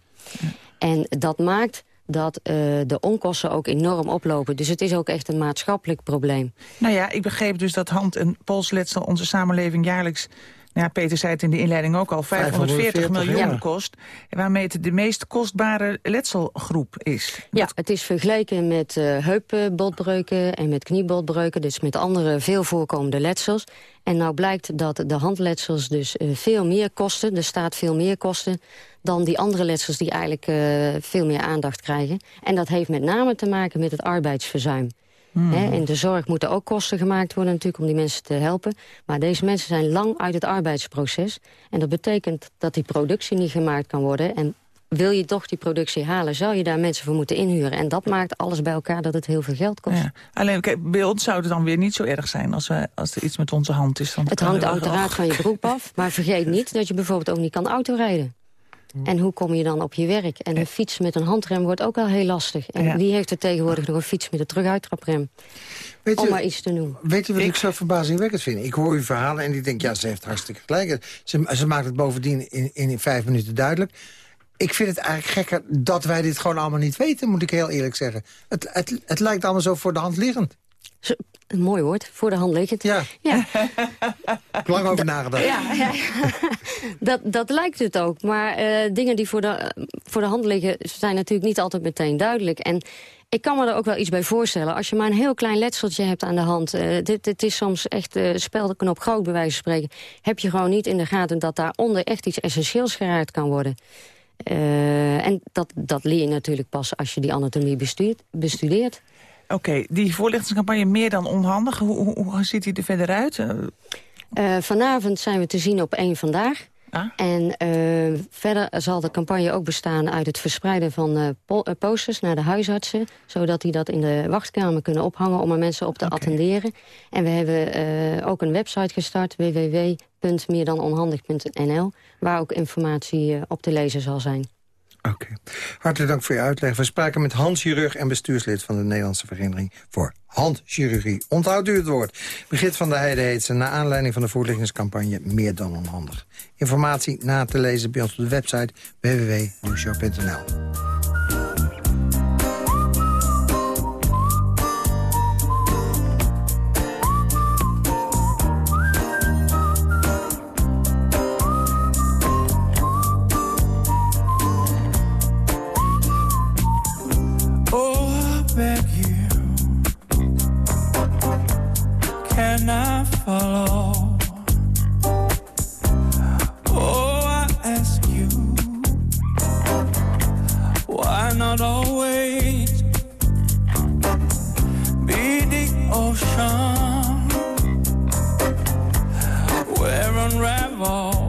En dat maakt dat uh, de onkosten ook enorm oplopen. Dus het is ook echt een maatschappelijk probleem. Nou ja, ik begreep dus dat hand- en polsletsel onze samenleving jaarlijks ja, Peter zei het in de inleiding ook al, 540, miljoen kost. Waarmee het de meest kostbare letselgroep is. Ja, het is vergeleken met uh, heupbotbreuken en met kniebotbreuken. Dus met andere veel voorkomende letsels. En nou blijkt dat de handletsels dus uh, veel meer kosten. Er staat veel meer kosten dan die andere letsels die eigenlijk uh, veel meer aandacht krijgen. En dat heeft met name te maken met het arbeidsverzuim. Hmm. in de zorg moeten ook kosten gemaakt worden natuurlijk om die mensen te helpen. Maar deze mensen zijn lang uit het arbeidsproces. En dat betekent dat die productie niet gemaakt kan worden. En wil je toch die productie halen, zou je daar mensen voor moeten inhuren. En dat maakt alles bij elkaar dat het heel veel geld kost. Ja. Alleen, kijk, bij ons zou het dan weer niet zo erg zijn als, we, als er iets met onze hand is. het hangt uiteraard van je beroep af. Maar vergeet niet dat je bijvoorbeeld ook niet kan autorijden. En hoe kom je dan op je werk? En een fiets met een handrem wordt ook al heel lastig. En wie heeft er tegenwoordig nog een fiets met een teruguittraprem? Weet Om maar iets te noemen. Weet je wat ik, zo verbazingwekkend vind? Ik hoor uw verhalen en ik denk, ja, ze heeft hartstikke gelijk. Ze, ze maakt het bovendien in, in vijf minuten duidelijk. Ik vind het eigenlijk gekker dat wij dit gewoon allemaal niet weten, moet ik heel eerlijk zeggen. Het, het, het lijkt allemaal zo voor de hand liggend. Een mooi woord, voor de hand liggend. Ja. ja. Lang over nagedacht. Ja, ja. dat, dat lijkt het ook. Maar uh, dingen die voor de, voor de hand liggen zijn natuurlijk niet altijd meteen duidelijk. En ik kan me er ook wel iets bij voorstellen. Als je maar een heel klein letseltje hebt aan de hand... Uh, dit, dit is soms echt uh, speldenknop groot bij wijze van spreken... heb je gewoon niet in de gaten dat daaronder echt iets essentieels geraakt kan worden. Uh, en dat, dat leer je natuurlijk pas als je die anatomie bestuurt, bestudeert. Oké, die voorlichtingscampagne meer dan onhandig. Hoe, hoe, hoe ziet die er verder uit? Uh, vanavond zijn we te zien op één Vandaag. Ah. En uh, verder zal de campagne ook bestaan uit het verspreiden van uh, posters naar de huisartsen. Zodat die dat in de wachtkamer kunnen ophangen om er mensen op te okay. attenderen. En we hebben ook een website gestart, www.meerdanonhandig.nl. Waar ook informatie op te lezen zal zijn. Oké. Hartelijk dank voor je uitleg. We spraken met handchirurg en bestuurslid van de Nederlandse Vereniging voor Handchirurgie. Onthoudt u het woord. Begit van de Heide heet ze, naar aanleiding van de voorlichtingscampagne Meer dan onhandig. Informatie na te lezen bij ons op de website www.nieuwshow.nl. follow. Oh, I ask you, why not always be the ocean where unravel?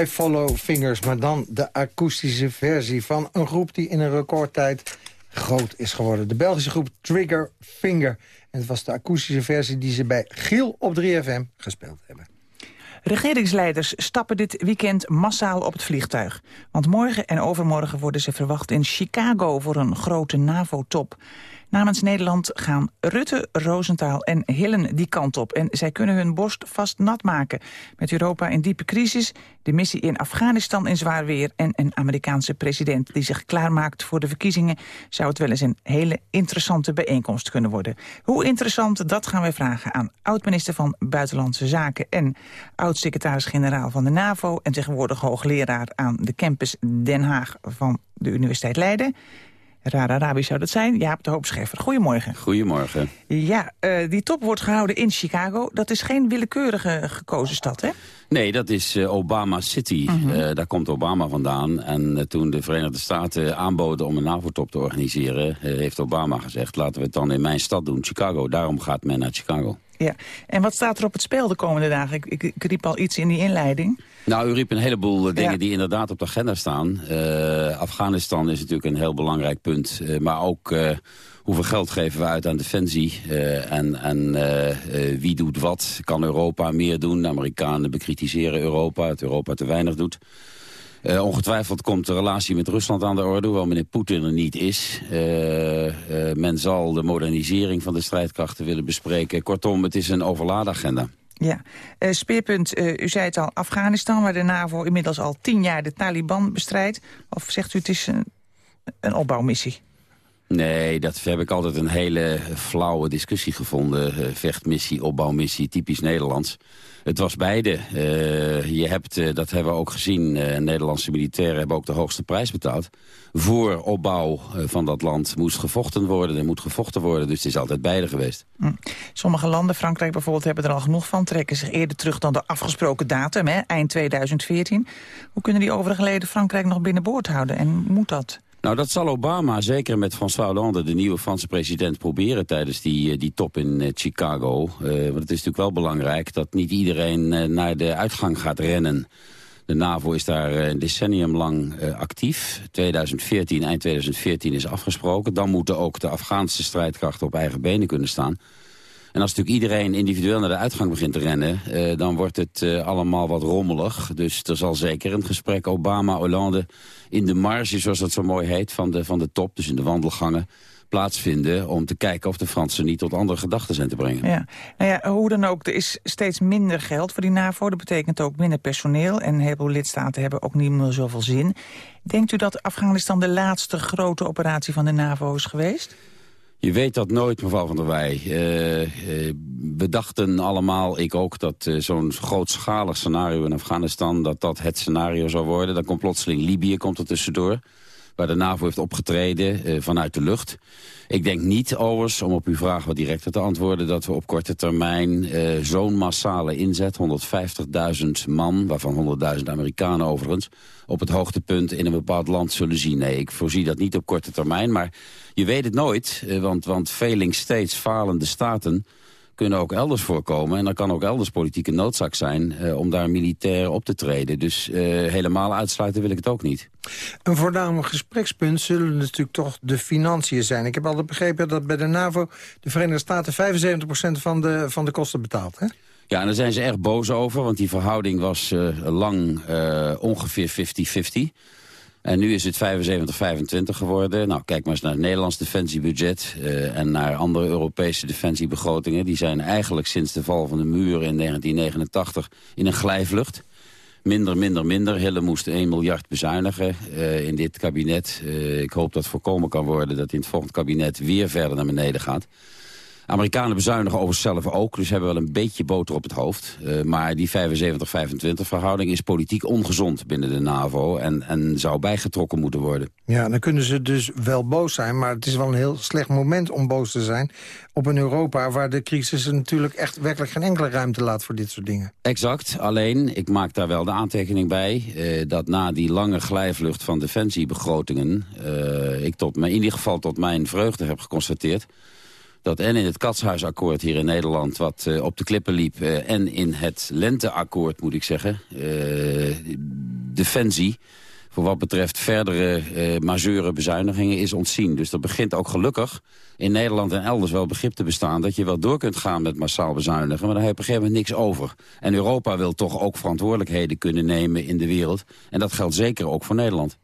I Follow Fingers, maar dan de akoestische versie van een groep die in een recordtijd groot is geworden. De Belgische groep Trigger Finger. En het was de akoestische versie die ze bij Giel op 3FM gespeeld hebben. Regeringsleiders stappen dit weekend massaal op het vliegtuig. Want morgen en overmorgen worden ze verwacht in Chicago voor een grote NAVO-top. Namens Nederland gaan Rutte, Roosentaal en Hillen die kant op. En zij kunnen hun borst vast nat maken. Met Europa in diepe crisis, de missie in Afghanistan in zwaar weer... en een Amerikaanse president die zich klaarmaakt voor de verkiezingen... zou het wel eens een hele interessante bijeenkomst kunnen worden. Hoe interessant, dat gaan wij vragen aan oud-minister van Buitenlandse Zaken... en oud-secretaris-generaal van de NAVO... en tegenwoordig hoogleraar aan de campus Den Haag van de Universiteit Leiden... Rara zou dat zijn. Jaap de Hoop Scheffer. Goedemorgen. Goedemorgen. Ja, uh, die top wordt gehouden in Chicago. Dat is geen willekeurige gekozen stad, hè? Nee, dat is uh, Obama City. Uh -huh. daar komt Obama vandaan. En toen de Verenigde Staten aanboden om een NAVO-top te organiseren... heeft Obama gezegd, laten we het dan in mijn stad doen, Chicago. Daarom gaat men naar Chicago. Ja, en wat staat er op het spel de komende dagen? Ik, ik, ik riep al iets in die inleiding. Nou, u riep een heleboel uh, dingen ja. die inderdaad op de agenda staan. Uh, Afghanistan is natuurlijk een heel belangrijk punt. Uh, maar ook hoeveel geld geven we uit aan defensie? en en wie doet wat? Kan Europa meer doen? De Amerikanen bekritiseren Europa, het Europa te weinig doet. Uh, ongetwijfeld komt de relatie met Rusland aan de orde, hoewel meneer Poetin er niet is. Uh, uh, men zal de modernisering van de strijdkrachten willen bespreken. Kortom, het is een overlaadagenda. Ja, speerpunt, u zei het al, Afghanistan... waar de NAVO inmiddels al tien jaar de Taliban bestrijdt. Of zegt u het is een, een opbouwmissie? Nee, dat heb ik altijd een hele flauwe discussie gevonden. vechtmissie, opbouwmissie, typisch Nederlands. Het was beide. Uh, je hebt, uh, dat hebben we ook gezien, Nederlandse militairen hebben ook de hoogste prijs betaald. Voor opbouw van dat land moest gevochten worden, er moet gevochten worden. Dus het is altijd beide geweest. Hm. Sommige landen, Frankrijk bijvoorbeeld, hebben er al genoeg van. Trekken zich eerder terug dan de afgesproken datum, hè, eind 2014. Hoe kunnen die overige leden Frankrijk nog binnenboord houden en moet dat? Nou, dat zal Obama, zeker met François Hollande, de nieuwe Franse president, proberen tijdens die, die top in uh, Chicago. Uh, want het is natuurlijk wel belangrijk dat niet iedereen naar de uitgang gaat rennen. De NAVO is daar een decennium lang actief. 2014, eind 2014 is afgesproken. Dan moeten ook de Afghaanse strijdkrachten op eigen benen kunnen staan. En als natuurlijk iedereen individueel naar de uitgang begint te rennen... Uh, dan wordt het uh, allemaal wat rommelig. Dus er zal zeker een gesprek Obama-Hollande in de marge, zoals dat zo mooi heet, van de, van de top. Dus in de wandelgangen plaatsvinden om te kijken of de Fransen niet tot andere gedachten zijn te brengen. Ja. Nou ja, hoe dan ook, er is steeds minder geld voor die NAVO. Dat betekent ook minder personeel en een heleboel lidstaten hebben ook niet meer zoveel zin. Denkt u dat Afghanistan de laatste grote operatie van de NAVO is geweest? Je weet dat nooit, mevrouw van der Wij. Uh, uh, we dachten allemaal, ik ook, dat uh, zo'n grootschalig scenario in Afghanistan... dat dat het scenario zou worden. Dan komt plotseling Libië komt er tussendoor waar de NAVO heeft opgetreden uh, vanuit de lucht. Ik denk niet, overigens, om op uw vraag wat directer te antwoorden... dat we op korte termijn uh, zo'n massale inzet, 150.000 man... waarvan 100.000 Amerikanen overigens, op het hoogtepunt in een bepaald land zullen zien. Nee, ik voorzie dat niet op korte termijn, maar je weet het nooit. Uh, want, want failing steeds falende staten kunnen ook elders voorkomen. En er kan ook elders politieke noodzaak zijn uh, om daar militair op te treden. Dus uh, helemaal uitsluiten wil ik het ook niet. Een voornamelijk gesprekspunt zullen natuurlijk toch de financiën zijn. Ik heb altijd begrepen dat bij de NAVO de Verenigde Staten 75% van de, van de kosten betaalt. Hè? Ja, en daar zijn ze echt boos over, want die verhouding was uh, lang ongeveer 50-50. En nu is het 75-25 geworden. Nou, kijk maar eens naar het Nederlands defensiebudget... Uh, en naar andere Europese defensiebegrotingen. Die zijn eigenlijk sinds de val van de muur in 1989 in een glijvlucht. Minder, minder, minder. Hille moest 1 miljard bezuinigen uh, in dit kabinet. Uh, ik hoop dat voorkomen kan worden dat in het volgende kabinet weer verder naar beneden gaat. Amerikanen bezuinigen over zelf ook, dus hebben wel een beetje boter op het hoofd. Uh, maar die 75-25 verhouding is politiek ongezond binnen de NAVO... En, en zou bijgetrokken moeten worden. Ja, dan kunnen ze dus wel boos zijn... maar het is wel een heel slecht moment om boos te zijn... op een Europa waar de crisis natuurlijk echt werkelijk geen enkele ruimte laat... voor dit soort dingen. Exact, alleen ik maak daar wel de aantekening bij... Uh, dat na die lange glijvlucht van defensiebegrotingen... Uh, ik tot, in ieder geval tot mijn vreugde heb geconstateerd dat en in het Katshuisakkoord hier in Nederland... wat uh, op de klippen liep, uh, en in het Lenteakkoord, moet ik zeggen... Uh, defensie, voor wat betreft verdere majeure bezuinigingen, is ontzien. Dus er begint ook gelukkig in Nederland en elders wel begrip te bestaan... dat je wel door kunt gaan met massaal bezuinigen, maar daar heb je op een gegeven moment niks over. En Europa wil toch ook verantwoordelijkheden kunnen nemen in de wereld. En dat geldt zeker ook voor Nederland.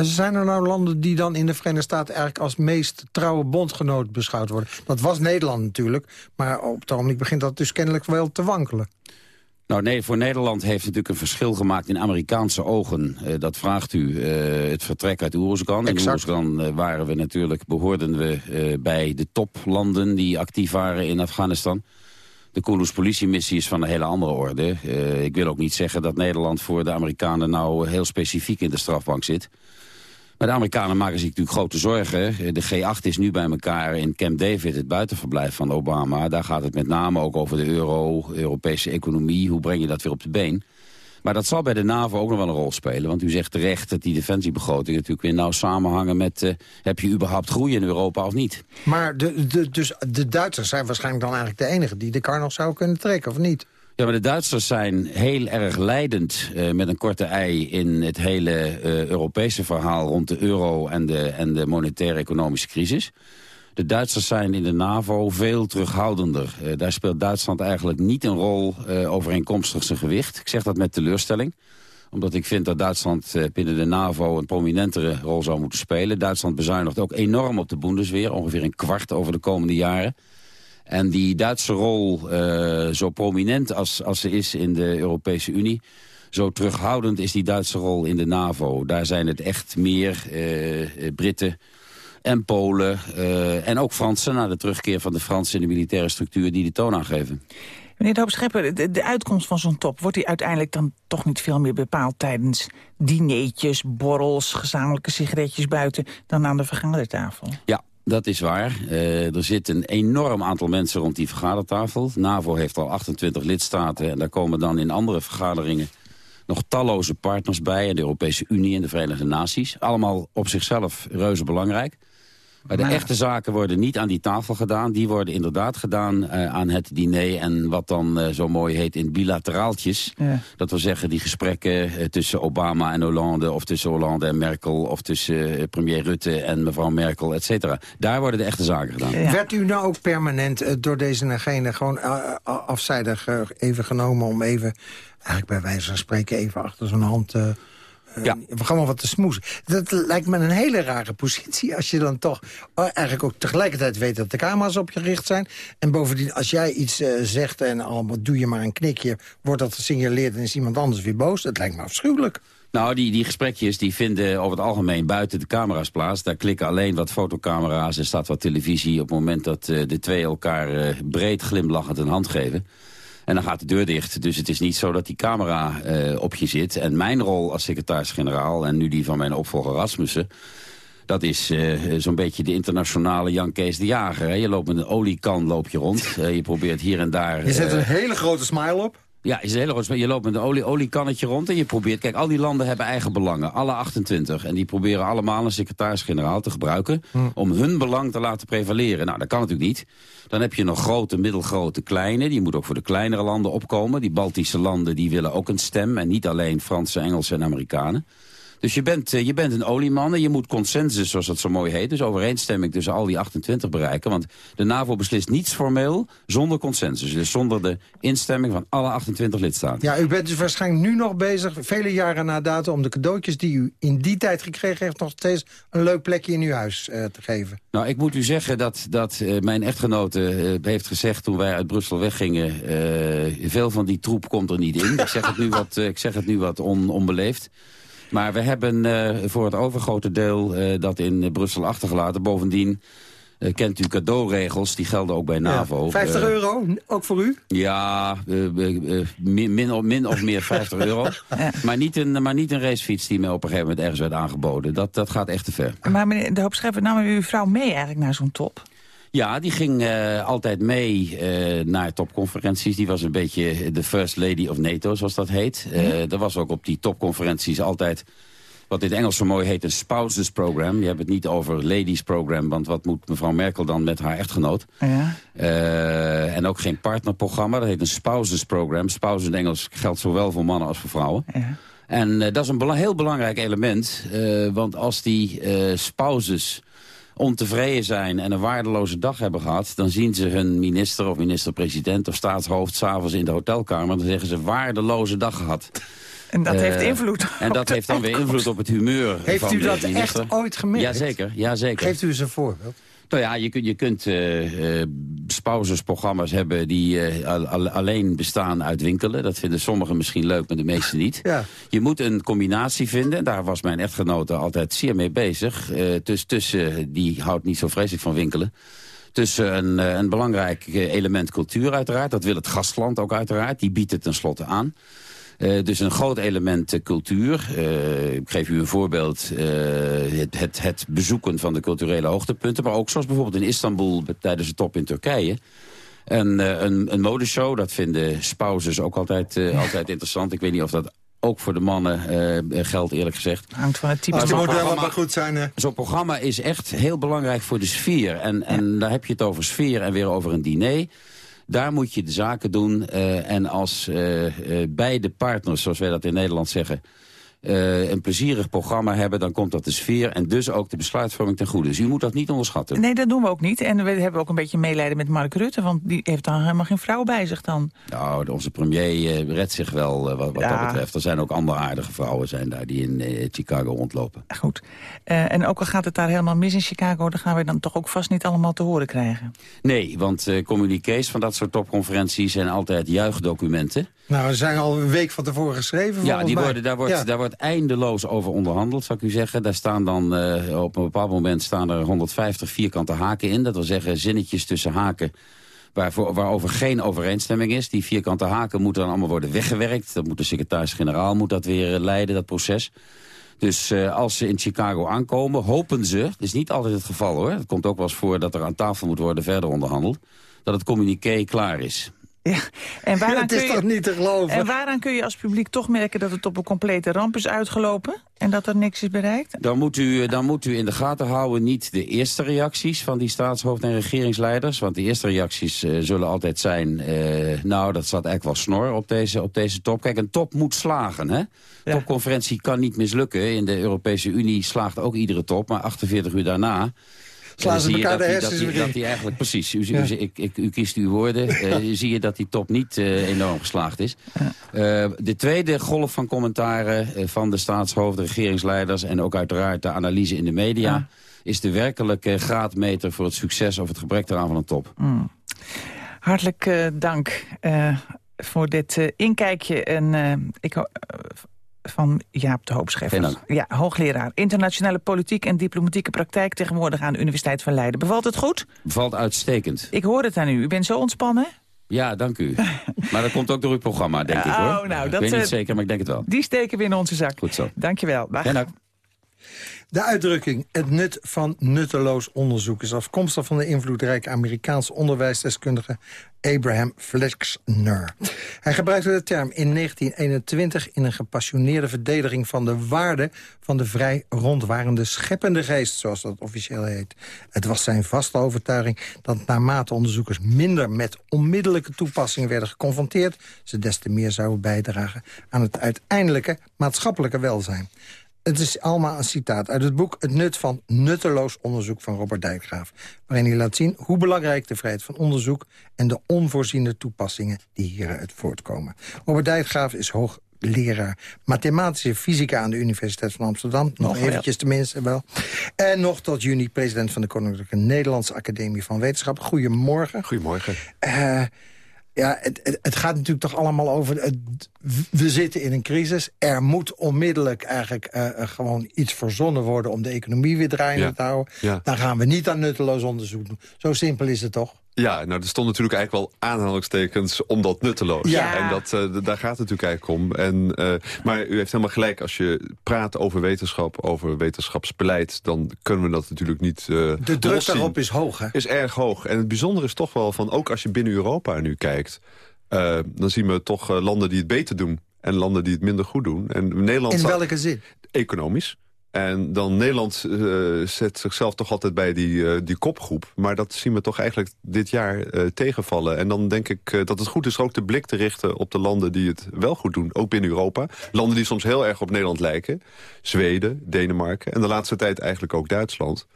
Zijn er nou landen die dan in de Verenigde Staten... eigenlijk als meest trouwe bondgenoot beschouwd worden? Dat was Nederland natuurlijk, maar op het ogenblik begint dat dus kennelijk wel te wankelen. Nou nee, voor Nederland heeft natuurlijk een verschil gemaakt in Amerikaanse ogen. Uh, dat vraagt u, uh, het vertrek uit Oeruzgan. In Oeruzgan uh, waren we natuurlijk, behoorden we bij de toplanden die actief waren in Afghanistan. De Kunduz politiemissie is van een hele andere orde. ik wil ook niet zeggen dat Nederland voor de Amerikanen nou heel specifiek in de strafbank zit. Maar de Amerikanen maken zich natuurlijk grote zorgen. De G8 is nu bij elkaar in Camp David, het buitenverblijf van Obama. Daar gaat het met name ook over de euro, Europese economie. Hoe breng je dat weer op de been? Maar dat zal bij de NAVO ook nog wel een rol spelen. Want u zegt terecht dat die defensiebegroting natuurlijk weer nauw samenhangen met... Uh, heb je überhaupt groei in Europa of niet? Maar de, de, dus de Duitsers zijn waarschijnlijk dan eigenlijk de enige die de kar nog zou kunnen trekken, of niet? Ja, maar de Duitsers zijn heel erg leidend uh, met een korte ei... in het hele uh, Europese verhaal rond de euro en de, en de monetaire economische crisis. De Duitsers zijn in de NAVO veel terughoudender. Uh, daar speelt Duitsland eigenlijk niet een rol overeenkomstig zijn gewicht. Ik zeg dat met teleurstelling omdat ik vind dat Duitsland binnen de NAVO een prominentere rol zou moeten spelen. Duitsland bezuinigt ook enorm op de Bundesweer, ongeveer een kwart over de komende jaren. En die Duitse rol, uh, zo prominent als, als ze is in de Europese Unie... zo terughoudend is die Duitse rol in de NAVO. Daar zijn het echt meer uh, Britten en Polen uh, en ook Fransen... na de terugkeer van de Fransen in de militaire structuur die de toon aangeven. Meneer de Hoop Schepper, de, de, uitkomst van zo'n top... wordt die uiteindelijk dan toch niet veel meer bepaald... tijdens dineetjes, borrels, gezamenlijke sigaretjes buiten... dan aan de vergadertafel? Ja, dat is waar. Uh, er zit een enorm aantal mensen rond die vergadertafel. NAVO heeft al 28 lidstaten en daar komen dan in andere vergaderingen nog talloze partners bij. De Europese Unie en de Verenigde Naties. Allemaal op zichzelf reuze belangrijk. Maar de echte zaken worden niet aan die tafel gedaan. Die worden inderdaad gedaan uh, aan het diner. En wat dan uh, zo mooi heet in bilateraaltjes. Ja. Dat wil zeggen die gesprekken uh, tussen Obama en Hollande... of tussen Hollande en Merkel... of tussen premier Rutte en mevrouw Merkel, et cetera. Daar worden de echte zaken gedaan. Ja. Werd u nou ook permanent door deze en gene... gewoon afzijdig even genomen om even... eigenlijk bij wijze van spreken even achter zo'n hand ja. We gaan maar wat te smoesen. Dat lijkt me een hele rare positie als je dan toch oh, eigenlijk ook tegelijkertijd weet dat de camera's op je gericht zijn. En bovendien, als jij iets uh, zegt en allemaal doe je maar een knikje, wordt dat gesignaleerd en is iemand anders weer boos. Dat lijkt me afschuwelijk. Nou, die, die gesprekjes die vinden over het algemeen buiten de camera's plaats. Daar klikken alleen wat fotocamera's en staat wat televisie... op het moment dat uh, de twee elkaar uh, breed glimlachend een hand geven. En dan gaat de deur dicht. Dus het is niet zo dat die camera uh, op je zit. En mijn rol als secretaris-generaal en nu die van mijn opvolger Rasmussen... Dat is uh, zo'n beetje de internationale Jan Kees de Jager. Hè? Je loopt met een oliekan loop je rond. Uh, je probeert hier en daar... Je zet een hele grote smile op. Ja, is een hele grote Je loopt met een olie, oliekannetje rond en je probeert... Kijk, al die landen hebben eigen belangen. Alle 28. En die proberen allemaal een secretaris-generaal te gebruiken... Hm. om hun belang te laten prevaleren. Nou, dat kan natuurlijk niet. Dan heb je nog grote, middelgrote, kleine. Die moet ook voor de kleinere landen opkomen. Die Baltische landen die willen ook een stem. En niet alleen Fransen, Engelsen en Amerikanen. Dus je bent, eh, je bent een olieman en je moet consensus, zoals dat zo mooi heet... dus overeenstemming tussen al die 28 bereiken. Want de NAVO beslist niets formeel zonder consensus. Dus zonder de instemming van alle 28 lidstaten. Ja, u bent dus waarschijnlijk nu nog bezig, vele jaren na datum... om de cadeautjes die u in die tijd gekregen heeft... nog steeds een leuk plekje in uw huis uh, te geven. Nou, ik moet u zeggen dat, dat uh, mijn echtgenote heeft gezegd... toen wij uit Brussel weggingen... veel van die troep komt er niet in. ik zeg het nu wat, ik zeg het nu wat on, onbeleefd. Maar we hebben uh, voor het overgrote deel uh, dat in Brussel achtergelaten. Bovendien uh, kent u cadeauregels, die gelden ook bij NAVO. Ja, 50 euro, ook voor u? Ja, min, min, min, of meer 50 euro. maar, niet een, maar niet een racefiets die me op een gegeven moment ergens werd aangeboden. Dat, dat gaat echt te ver. Maar meneer De Hoop Schrijver, nam uw vrouw mee eigenlijk naar zo'n top? Ja, die ging uh, altijd mee uh, naar topconferenties. Die was een beetje de first lady of NATO, zoals dat heet. Uh, er was ook op die topconferenties altijd Wat in het Engels zo mooi heet een spouses program. Je hebt het niet over ladies program, want wat moet mevrouw Merkel dan met haar echtgenoot? Ja. Uh, en ook geen partnerprogramma, dat heet een spouses program. Spouses in het Engels geldt zowel voor mannen als voor vrouwen. Ja. En uh, dat is een heel belangrijk element, uh, want als die spouses ontevreden zijn en een waardeloze dag hebben gehad... dan zien ze hun minister of minister-president of staatshoofd... s'avonds in de hotelkamer, dan zeggen ze waardeloze dag gehad. En dat uh, heeft invloed En dat heeft dan weer invloed op het humeur Heeft van u de dat minister. echt ooit gemerkt? Jazeker, jazeker. Geeft u eens een voorbeeld. Nou ja, je kunt, je kunt uh, uh, hebben die uh, al, alleen bestaan uit winkelen. Dat vinden sommigen misschien leuk, maar de meesten niet. Ja. Je moet een combinatie vinden. Daar was mijn echtgenote altijd zeer mee bezig. Dus tussen, die houdt niet zo vreselijk van winkelen. Tussen een, een belangrijk element cultuur uiteraard. Dat wil het gastland ook uiteraard. Die biedt het tenslotte aan. Uh, dus een groot element uh, cultuur. Uh, ik geef u een voorbeeld. Het, het, het, bezoeken van de culturele hoogtepunten. Maar ook zoals bijvoorbeeld in Istanbul tijdens de top in Turkije. En, een, een modeshow, dat vinden spouses ook altijd, altijd interessant. Ik weet niet of dat ook voor de mannen geldt, eerlijk gezegd. Hangt van het type. Als de modellen maar goed zijn. Zo'n programma is echt heel belangrijk voor de sfeer. En, en ja. daar heb je het over sfeer en weer over een diner. Daar moet je de zaken doen. Uh, en als uh, uh, beide partners, zoals wij dat in Nederland zeggen... een plezierig programma hebben, dan komt dat de sfeer... en dus ook de besluitvorming ten goede. Dus u moet dat niet onderschatten. Nee, dat doen we ook niet. En we hebben ook een beetje medelijden met Mark Rutte... want die heeft dan helemaal geen vrouw bij zich dan. Nou, onze premier redt zich wel wat, wat ja. dat betreft. Er zijn ook andere aardige vrouwen zijn daar die in Chicago rondlopen. Goed. en ook al gaat het daar helemaal mis in Chicago... dan gaan we dan toch ook vast niet allemaal te horen krijgen. Nee, want communiqués van dat soort topconferenties zijn altijd juichdocumenten. Nou, ze zijn al een week van tevoren geschreven. Ja, die worden, daar, wordt, ja. daar wordt eindeloos over onderhandeld, zou ik u zeggen. Daar staan dan, uh, op een bepaald moment staan er 150 vierkante haken in. Dat wil zeggen zinnetjes tussen haken waarvoor, waarover geen overeenstemming is. Die vierkante haken moeten dan allemaal worden weggewerkt. Dat moet de secretaris-generaal moet dat weer leiden, dat proces. Dus uh, als ze in Chicago aankomen, hopen ze... dat is niet altijd het geval hoor. Het komt ook wel eens voor dat er aan tafel moet worden verder onderhandeld... dat het communiqué klaar is. Ja, en waaraan het is kun je, toch niet te geloven? En waaraan kun je als publiek toch merken dat het op een complete ramp is uitgelopen? En dat er niks is bereikt? Dan moet u, dan moet u in de gaten houden niet de eerste reacties van die staatshoofd- en regeringsleiders. Want de eerste reacties uh, zullen altijd zijn... Uh, nou, dat zat eigenlijk wel snor op deze, op deze top. Kijk, een top moet slagen, hè? Ja. Topconferentie kan niet mislukken. In de Europese Unie slaagt ook iedere top. Maar 48 uur daarna... Slaan ze zie je elkaar dat de die- dat hersens die- weer dat in. die eigenlijk precies. U, u, ik, ik, u kiest uw woorden. eh, zie je dat die top niet eh, enorm geslaagd is. Eh, de tweede golf van commentaren eh, van de staatshoofden, regeringsleiders... en ook uiteraard de analyse in de media... Ja. is de werkelijke graadmeter voor het succes of het gebrek eraan van een top. Mm. Hartelijk eh, dank eh, voor dit inkijkje. En, eh, ik, van Jaap de Hoopscheffer. Geen dank. Ja, hoogleraar internationale politiek en diplomatieke praktijk... tegenwoordig aan de Universiteit van Leiden. Bevalt het goed? Valt uitstekend. Ik hoor het aan u. U bent zo ontspannen. Ja, dank u. maar dat komt ook door uw programma, denk ik Oh, hoor. nou, ik dat, weet niet eh, zeker, maar ik denk het wel. Die steken we in onze zak. Goed zo. Dankjewel. Dag. Geen dank. De uitdrukking het nut van nutteloos onderzoek... is afkomstig van de invloedrijke Amerikaanse onderwijsdeskundige Abraham Flexner. Hij gebruikte de term in 1921 in een gepassioneerde verdediging van de waarde... van de vrij rondwarende scheppende geest, zoals dat officieel heet. Het was zijn vaste overtuiging dat naarmate onderzoekers minder met onmiddellijke toepassingen werden geconfronteerd... ze des te meer zouden bijdragen aan het uiteindelijke maatschappelijke welzijn. Het is allemaal een citaat uit het boek Het Nut van Nutteloos Onderzoek van Robert Dijkgraaf. Waarin hij laat zien hoe belangrijk de vrijheid van onderzoek en de onvoorziene toepassingen die hieruit voortkomen. Robert Dijkgraaf is hoogleraar mathematische fysica aan de Universiteit van Amsterdam. Nog, eventjes tenminste wel. En nog tot juni president van de Koninklijke Nederlandse Academie van Wetenschappen. Goedemorgen. Goedemorgen. Eh, ja, het, het, het gaat natuurlijk toch allemaal over... Het, we zitten in een crisis. Er moet onmiddellijk eigenlijk eh, eh, gewoon iets verzonnen worden... om de economie weer draaiende Ja. te houden. Ja. Dan gaan we niet aan nutteloos onderzoek doen. Zo simpel is het toch? Ja, nou, er stond natuurlijk eigenlijk wel aanhalingstekens om dat nutteloos. Ja. En dat, eh, daar gaat het natuurlijk eigenlijk om. En, maar u heeft helemaal gelijk, als je praat over wetenschap, over wetenschapsbeleid... dan kunnen we dat natuurlijk niet De druk daarop is hoog, hè? is erg hoog. En het bijzondere is toch wel van, ook als je binnen Europa nu kijkt... eh, dan zien we toch eh, landen die het beter doen. En landen die het minder goed doen. En Nederland In welke zin? Economisch. En dan Nederland eh, zet zichzelf toch altijd bij die, die kopgroep. Maar dat zien we toch eigenlijk dit jaar tegenvallen. En dan denk ik dat het goed is ook de blik te richten op de landen die het wel goed doen. Ook binnen Europa. Landen die soms heel erg op Nederland lijken. Zweden, Denemarken en de laatste tijd eigenlijk ook Duitsland.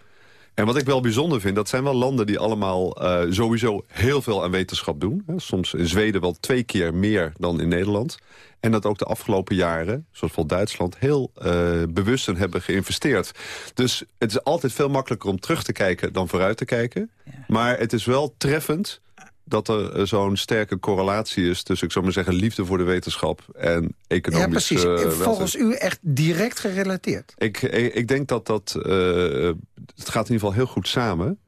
En wat ik wel bijzonder vind, dat zijn wel landen die allemaal eh, sowieso heel veel aan wetenschap doen. Soms in Zweden wel twee keer meer dan in Nederland. En dat ook de afgelopen jaren, zoals voor Duitsland, heel eh, bewust in hebben geïnvesteerd. Dus het is altijd veel makkelijker om terug te kijken dan vooruit te kijken. Maar het is wel treffend dat er eh, zo'n sterke correlatie is tussen, ik zou maar zeggen, liefde voor de wetenschap en economisch Ja, precies. eh. Volgens u echt direct gerelateerd. Ik, ik, ik denk dat dat... eh, het gaat in ieder geval heel goed samen.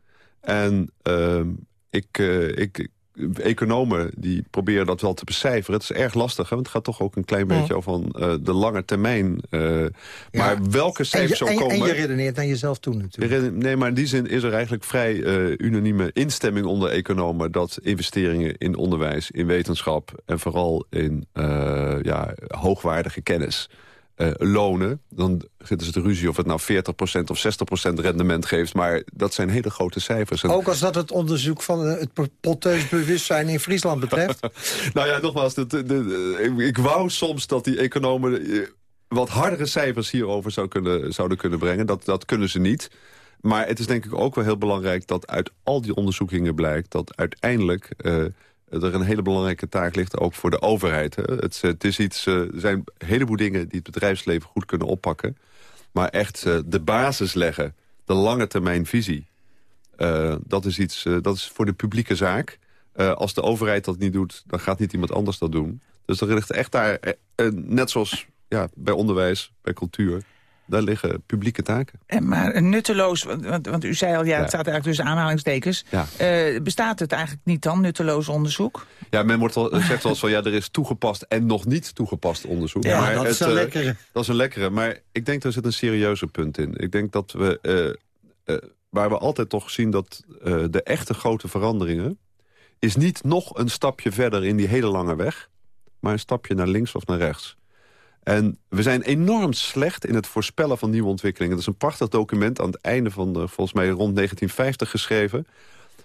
En ehm, ik, eh, ik, economen die proberen dat wel te becijferen. Het is erg lastig, hè, want het gaat toch ook een klein beetje over van, eh, de lange termijn. eh, Maar welke cijfers zo en, komen... en je redeneert naar jezelf toe natuurlijk. Nee, maar in die zin is er eigenlijk vrij eh, unanieme instemming onder economen... dat investeringen in onderwijs, in wetenschap en vooral in ja, hoogwaardige kennis... eh, lonen, dan zitten ze de ruzie of het nou 40% of 60% rendement geeft. Maar dat zijn hele grote cijfers. En- Ook als dat het onderzoek van eh, het poteus bewustzijn in Friesland betreft. nou ja, nogmaals, de, de- de- ik, ik wou soms dat die economen eh, wat hardere cijfers hierover zou kunnen, zouden kunnen brengen. Dat, dat kunnen ze niet. Maar het is denk ik ook wel heel belangrijk dat uit al die onderzoekingen blijkt... dat uiteindelijk er een hele belangrijke taak ligt ook voor de overheid. Hè. Het, is- het is iets, eh, er zijn een heleboel dingen die het bedrijfsleven goed kunnen oppakken. Maar echt eh, de basis leggen, de lange termijn visie... eh, dat, is iets, eh, dat is voor de publieke zaak. Eh, als de overheid dat niet doet, dan gaat niet iemand anders dat doen. Dus er ligt echt daar, eh, eh, net zoals ja, bij onderwijs, bij cultuur... daar liggen publieke taken. En maar een nutteloos, want, want, want u zei al, ja, het staat eigenlijk tussen aanhalingstekens. Ja. Eh, bestaat het eigenlijk niet dan, nutteloos onderzoek? Ja, men wordt wel, zegt wel eens van ja, er is toegepast en nog niet toegepast onderzoek. Ja, maar dat is een eh, lekkere. Dat is een lekkere, maar ik denk er zit een serieuze punt in. Ik denk dat we, eh, eh, waar we altijd toch zien dat eh, de echte grote veranderingen... is niet nog een stapje verder in die hele lange weg... maar een stapje naar links of naar rechts. En we zijn enorm slecht in het voorspellen van nieuwe ontwikkelingen. Dat is een prachtig document aan het einde van, volgens mij rond 1950 geschreven...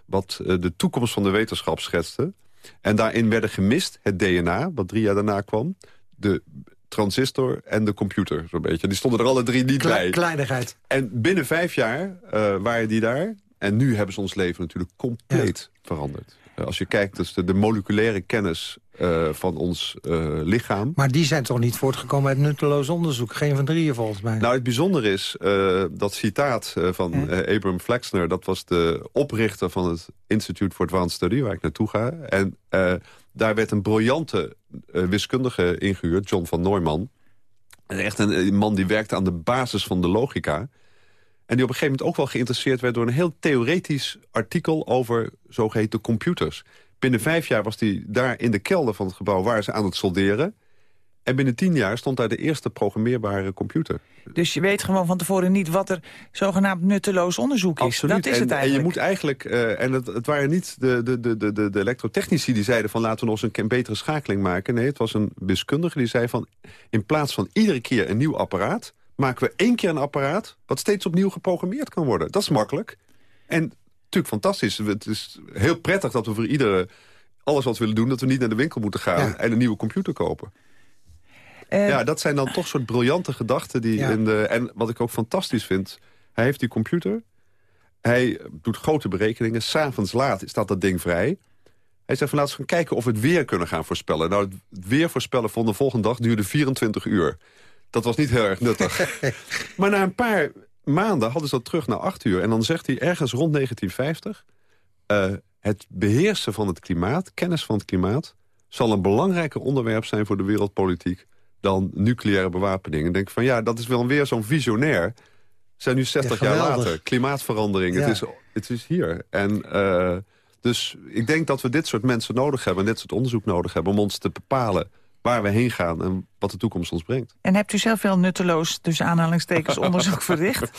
wat eh, de toekomst van de wetenschap schetste. En daarin werden gemist het DNA, wat drie jaar daarna kwam... de transistor en de computer, zo'n beetje. Die stonden er alle drie niet Kle- bij. kleinigheid. En binnen vijf jaar eh, waren die daar. En nu hebben ze ons leven natuurlijk compleet veranderd. Eh, als je kijkt, dus de, de moleculaire kennis eh, van ons eh, lichaam... Maar die zijn toch niet voortgekomen uit nutteloos onderzoek? Geen van drieën volgens mij. Nou, het bijzondere is, eh, dat citaat van eh, Abram Flexner... dat was de oprichter van het Institute for Advanced Study, waar ik naartoe ga. En daar werd een briljante wiskundige ingehuurd, John van Neumann. En Echt een, een man die werkte aan de basis van de logica. En die op een gegeven moment ook wel geïnteresseerd werd... door een heel theoretisch artikel over zogeheten computers. Binnen vijf jaar was hij daar in de kelder van het gebouw... waar ze aan het solderen. En binnen tien jaar stond daar de eerste programmeerbare computer. Dus je weet gewoon van tevoren niet wat er zogenaamd nutteloos onderzoek is. Absoluut. Dat is en, het en je eigenlijk. moet eigenlijk, eh, en het, het waren niet de, de, de, de, de, elektrotechnici die zeiden van laten we keer een betere schakeling maken. Nee, het was een wiskundige die zei van in plaats van iedere keer een nieuw apparaat, maken we één keer een apparaat wat steeds opnieuw geprogrammeerd kan worden. Dat is makkelijk. En natuurlijk fantastisch. Het is heel prettig dat we voor iedere alles wat we willen doen, dat we niet naar de winkel moeten gaan en een nieuwe computer kopen. Eh, ja, dat zijn dan toch soort briljante gedachten. Die Ja. in de, en wat ik ook fantastisch vind, hij heeft die computer. Hij doet grote berekeningen. S'avonds laat staat dat ding vrij. Hij zegt van laten we gaan kijken of we het weer kunnen gaan voorspellen. Nou, het weer voorspellen van de volgende dag duurde 24 uur. Dat was niet heel erg nuttig. maar na een paar maanden hadden ze dat terug naar 8 uur. En dan zegt hij ergens rond 1950... eh, het beheersen van het klimaat, kennis van het klimaat... zal een belangrijker onderwerp zijn voor de wereldpolitiek... dan nucleaire bewapening. En denk van ja, dat is wel weer zo'n visionair. Zijn nu 60 Ja, jaar later. Klimaatverandering, Ja. het, is, het is hier. En eh, dus ik denk dat we dit soort mensen nodig hebben... en dit soort onderzoek nodig hebben... om ons te bepalen waar we heen gaan en wat de toekomst ons brengt. En hebt u zelf veel nutteloos, tussen aanhalingstekens, onderzoek verricht?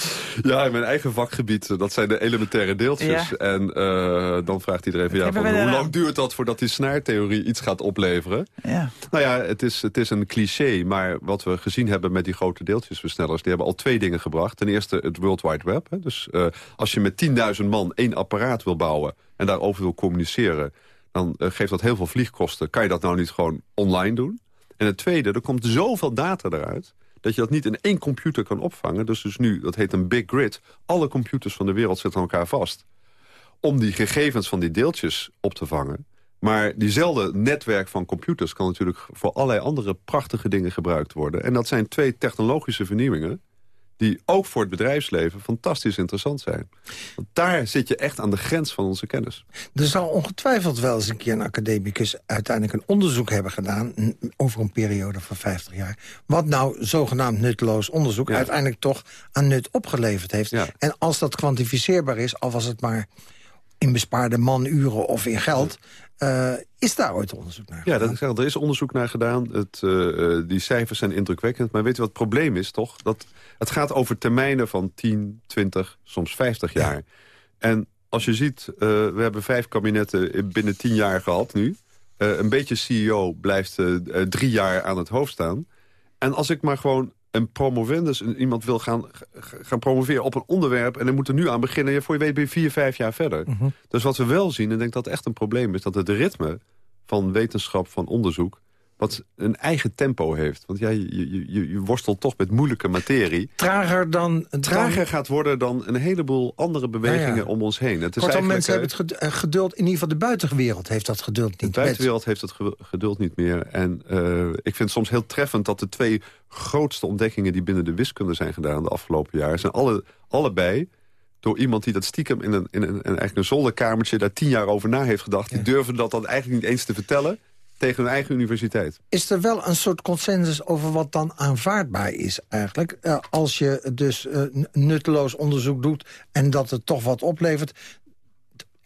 Ja, in mijn eigen vakgebied, eh, dat zijn de elementaire deeltjes. En uh, dan vraagt iedereen van, ja, van, hoe lang duurt dat voordat die snaartheorie iets gaat opleveren? Ja. Nou ja, het is, het is een cliché, maar wat we gezien hebben met die grote deeltjesversnellers, die hebben al twee dingen gebracht. Ten eerste het World Wide Web. Hè. Dus uh, als je met 10.000 man één apparaat wil bouwen en daarover wil communiceren dan uh, geeft dat heel veel vliegkosten. Kan je dat nou niet gewoon online doen? En het tweede, er komt zoveel data eruit dat je dat niet in één computer kan opvangen. Dus, dus nu, dat heet een big grid. Alle computers van de wereld zitten aan elkaar vast. Om die gegevens van die deeltjes op te vangen. Maar diezelfde netwerk van computers kan natuurlijk voor allerlei andere prachtige dingen gebruikt worden. En dat zijn twee technologische vernieuwingen die ook voor het bedrijfsleven fantastisch interessant zijn. Want daar zit je echt aan de grens van onze kennis. Er zal ongetwijfeld wel eens een keer een academicus... uiteindelijk een onderzoek hebben gedaan... over een periode van 50 jaar. Wat nou zogenaamd nutteloos onderzoek... uiteindelijk toch aan nut opgeleverd heeft. En als dat kwantificeerbaar is, al was het maar in bespaarde manuren of in geld... Uh, is daar ooit onderzoek naar gedaan? Ja, dat er is onderzoek naar gedaan. Het, uh, die cijfers zijn indrukwekkend. Maar weet je wat het probleem is toch? Dat het gaat over termijnen van 10, 20, soms 50 jaar. En als je ziet, uh, we hebben vijf kabinetten binnen 10 jaar gehad nu. een beetje CEO blijft drie jaar aan het hoofd staan. En als ik maar gewoon een promovendus, iemand wil gaan, gaan promoveren op een onderwerp... en dan moet er nu aan beginnen, ja, voor je weet ben je vier, vijf jaar verder. Mhm. Dus wat we wel zien, en ik denk dat het echt een probleem is... dat het ritme van wetenschap, van onderzoek wat een eigen tempo heeft. Want ja, je, je, je worstelt toch met moeilijke materie. Trager dan... Trager gaat worden dan een heleboel andere bewegingen om ons heen. Het is Kortom, mensen hebben het eh, geduld... in ieder geval de buitenwereld heeft dat geduld niet. De buitenwereld heeft het geduld niet meer. En uh, ik vind het soms heel treffend dat de twee grootste ontdekkingen... die binnen de wiskunde zijn gedaan de afgelopen jaren... zijn alle, allebei door iemand die dat stiekem in een, in een, eigenlijk een zolderkamertje... daar tien jaar over na heeft gedacht. Die durven dat dan eigenlijk niet eens te vertellen tegen hun eigen universiteit. Is er wel een soort consensus over wat dan aanvaardbaar is eigenlijk? Uh, als je dus uh, nutteloos onderzoek doet en dat het toch wat oplevert...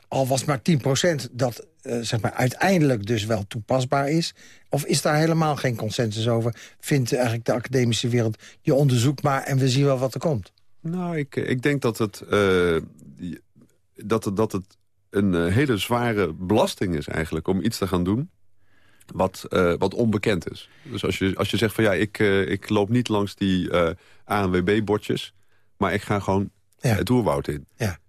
al was maar 10% dat uh, zeg maar uiteindelijk dus wel toepasbaar is... of is daar helemaal geen consensus over? Vindt eigenlijk de academische wereld, je onderzoekt maar en we zien wel wat er komt? Nou, ik, ik denk dat het, dat het, dat het een hele zware belasting is eigenlijk om iets te gaan doen wat, uh, wat onbekend is. Dus als je, als je zegt van ja, ik, uh, ik loop niet langs die uh, ANWB-bordjes... maar ik ga gewoon ja. het oerwoud in. Ja.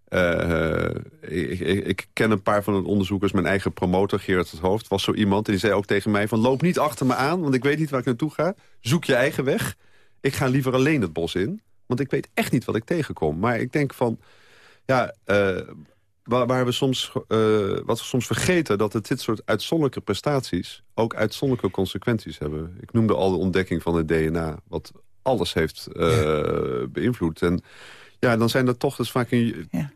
Ik, ik, ik, ken een paar van de onderzoekers. Mijn eigen promotor, Gerard het Hoofd, was zo iemand... en die zei ook tegen mij van loop niet achter me aan... want ik weet niet waar ik naartoe ga. Zoek je eigen weg. Ik ga liever alleen het bos in. Want ik weet echt niet wat ik tegenkom. Maar ik denk van... ja, waar, waar we soms, uh, wat we soms vergeten... dat het dit soort uitzonderlijke prestaties... ook uitzonderlijke consequenties hebben. Ik noemde al de ontdekking van het DNA... wat alles heeft uh, beïnvloed. En ja, dan zijn er toch dus vaak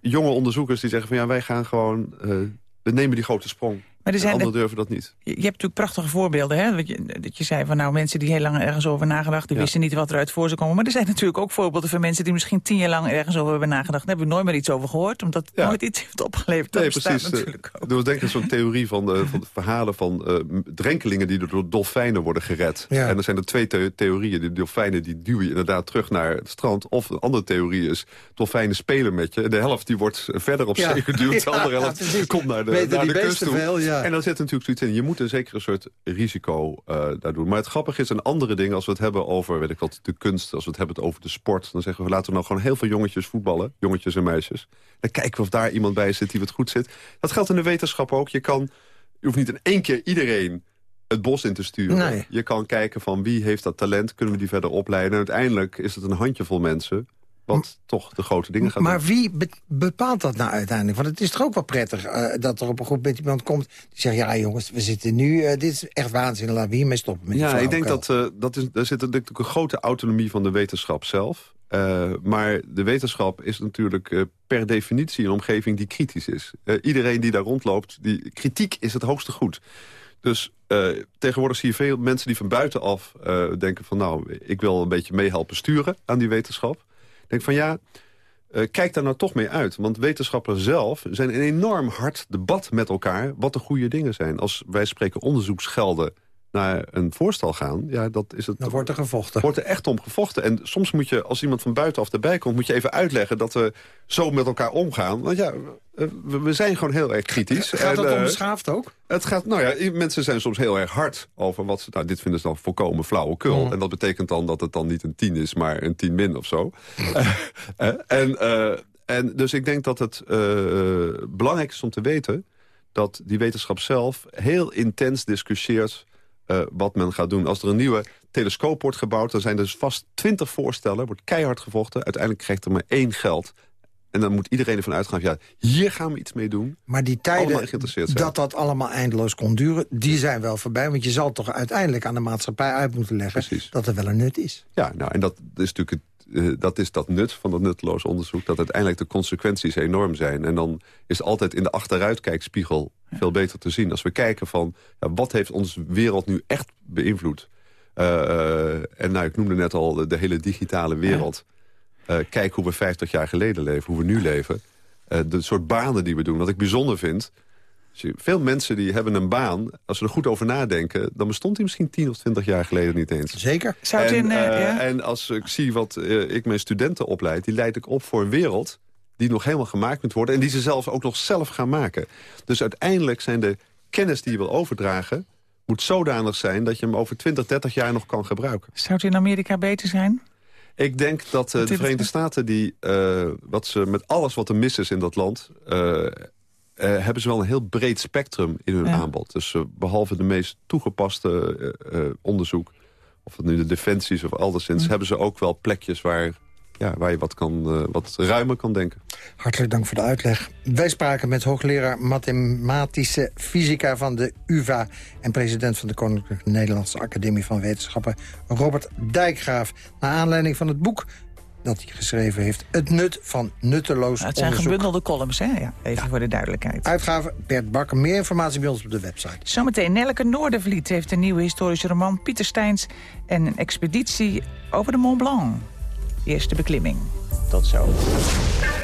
jonge onderzoekers die zeggen van... ja, wij gaan gewoon... Uh, we nemen die grote sprong. Maar er zijn anderen durven dat niet. Je, hebt natuurlijk prachtige voorbeelden. Hè? Dat, je, dat je zei van nou mensen die heel lang ergens over nagedacht... die wisten niet wat eruit voor zou komen. Maar er zijn natuurlijk ook voorbeelden van mensen... die misschien tien jaar lang ergens over hebben nagedacht. Daar hebben we nooit meer iets over gehoord. Omdat het nooit iets heeft opgeleverd. Dat nee, precies. Eh, natuurlijk ook. Er was denk ik zo'n theorie van, van de verhalen van uh, drenkelingen... die door dolfijnen worden gered. Ja. En er zijn er twee theorieën. De dolfijnen die duwen je inderdaad terug naar het strand. Of een andere theorie is... dolfijnen spelen met je. De helft die wordt verder op zee geduwd. De andere helft komt naar de, naar de kust toe. Veel, en dan zit natuurlijk zoiets in. Je moet een zekere soort risico uh, daar doen. Maar het grappige is, een andere ding, als we het hebben over weet ik wat, de kunst... als we het hebben over de sport, dan zeggen we... laten we nou gewoon heel veel jongetjes voetballen, jongetjes en meisjes. Dan kijken we of daar iemand bij zit die wat goed zit. Dat geldt in de wetenschap ook. Je, kan, je hoeft niet in één keer iedereen het bos in te sturen. Nee. Je kan kijken van wie heeft dat talent, kunnen we die verder opleiden. En uiteindelijk is het een handjevol mensen wat toch de grote dingen gaat Maar wie bepaalt dat nou uiteindelijk? Want het is toch ook wel prettig uh, dat er op een groep met iemand komt... die zegt, ja jongens, we zitten nu, uh, dit is echt waanzin, laten we hiermee stoppen. Met ja, ik denk dat, uh, dat is, daar zit natuurlijk een grote autonomie van de wetenschap zelf. maar de wetenschap is natuurlijk per definitie een omgeving die kritisch is. iedereen die daar rondloopt, die, kritiek is het hoogste goed. Dus tegenwoordig zie je veel mensen die van buitenaf denken van... nou, ik wil een beetje meehelpen sturen aan die wetenschap denk van ja, uh, kijk daar nou toch mee uit. Want wetenschappers zelf zijn een enorm hard debat met elkaar... wat de goede dingen zijn. Als wij spreken onderzoeksgelden naar een voorstel gaan... Ja, dat is het, Dan wordt er gevochten. wordt er echt om gevochten. En soms moet je, als iemand van buitenaf erbij komt... moet je even uitleggen dat we zo met elkaar omgaan. Want ja, we, we zijn gewoon heel erg kritisch. Gaat dat En, eh, onbeschaafd ook? het gaat, nou ja, mensen zijn soms heel erg hard over wat ze... Nou, dit vinden ze dan volkomen flauwekul. Mm. En dat betekent dan dat het dan niet een 10 is, maar een 10 min of zo. Eh, eh, en, eh, en dus ik denk dat het eh, belangrijk is om te weten... dat die wetenschap zelf heel intens discussieert eh, wat men gaat doen. Als er een nieuwe telescoop wordt gebouwd... dan zijn er dus vast twintig voorstellen, wordt keihard gevochten. Uiteindelijk krijgt er maar één geld. En dan moet iedereen ervan uitgaan... ja, hier gaan we iets mee doen. Maar die tijden dat dat allemaal eindeloos kon duren... die zijn wel voorbij. Want je zal toch uiteindelijk aan de maatschappij uit moeten leggen... Precies. dat er wel een nut is. Ja, nou, en dat is natuurlijk het, eh, dat, is dat nut van dat nutteloos onderzoek... dat uiteindelijk de consequenties enorm zijn. En dan is altijd in de achteruitkijkspiegel veel beter te zien. Als we kijken van, ja, wat heeft onze wereld nu echt beïnvloed? Eh, eh, en nou, ik noemde net al de, de hele digitale wereld. Kijk hoe we 50 jaar geleden leven, hoe we nu leven. De soort banen die we doen. Wat ik bijzonder vind... Veel mensen die hebben een baan, als ze er goed over nadenken... dan bestond die misschien 10 of 20 jaar geleden niet eens. Zeker. Zou het en, in... eh, eh, ja? en als ik zie wat eh, ik mijn studenten opleid... die leid ik op voor een wereld die nog helemaal gemaakt moet worden... en die ze zelf ook nog zelf gaan maken. Dus uiteindelijk zijn de kennis die je wil overdragen... moet zodanig zijn dat je hem over 20, 30 jaar nog kan gebruiken. Zou het in Amerika beter zijn? Ik denk dat de Verenigde Staten, die, wat ze met alles wat er mis is in dat land... eh, hebben ze wel een heel breed spectrum in hun Ja. aanbod. Dus eh, behalve de meest toegepaste eh, eh, onderzoek... of het nu de defensies of anderszins... Hm. hebben ze ook wel plekjes waar, ja, waar je wat, kan, eh, wat ruimer kan denken. Hartelijk dank voor de uitleg. Wij spraken met hoogleraar mathematische fysica van de UvA... en president van de Koninklijke Nederlandse Academie van Wetenschappen... Robert Dijkgraaf. Naar aanleiding van het boek dat hij geschreven heeft... Het nut van nutteloos Nou, het zijn onderzoek. gebundelde columns, hè? Ja, even voor de duidelijkheid. Uitgave Bert Bakker. Meer informatie bij ons op de website. Zometeen Nelleke Noordervliet heeft een nieuwe historische roman... Pieter Steins en een expeditie over de Mont Blanc. Eerste beklimming. Tot zo.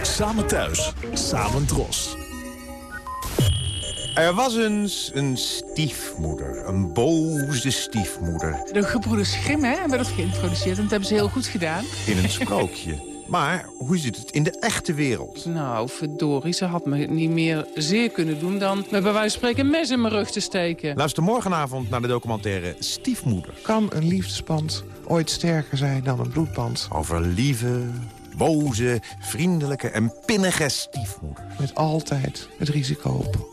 Samen thuis, samen dros. Er was eens een stiefmoeder, een boze stiefmoeder, De gebroeders Grimm hè, hebben dat geïntroduceerd en dat hebben ze heel goed gedaan. in een sprookje. Maar hoe zit het in de echte wereld? Nou, verdorie, ze had me niet meer zeer kunnen doen dan met bij wijze van spreken een mes in mijn rug te steken. Luister morgenavond naar de documentaire Stiefmoeder. Kan een liefdesband ooit sterker zijn dan een bloedband? Over lieve, boze, vriendelijke en pinnige stiefmoeder. Met altijd het risico op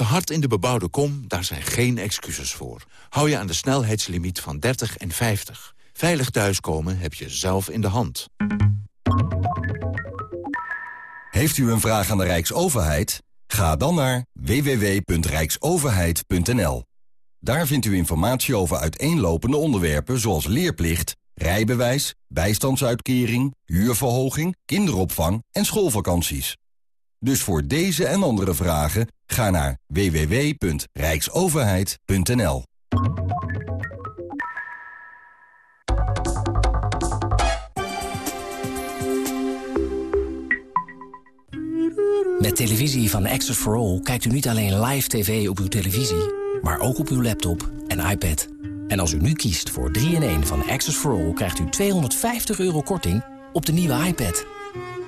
Te hard in de bebouwde kom, daar zijn geen excuses voor. Hou je aan de snelheidslimiet van 30 en 50. Veilig thuiskomen heb je zelf in de hand. Heeft u een vraag aan de Rijksoverheid? Ga dan naar www.rijksoverheid.nl. Daar vindt u informatie over uiteenlopende onderwerpen zoals leerplicht, rijbewijs, bijstandsuitkering, huurverhoging, kinderopvang en schoolvakanties. Dus voor deze en andere vragen ga naar www.rijksoverheid.nl. Met televisie van Access for All kijkt u niet alleen live tv op uw televisie, maar ook op uw laptop en iPad. En als u nu kiest voor 3-in-1 van Access for All... krijgt u 250 euro korting op de nieuwe iPad.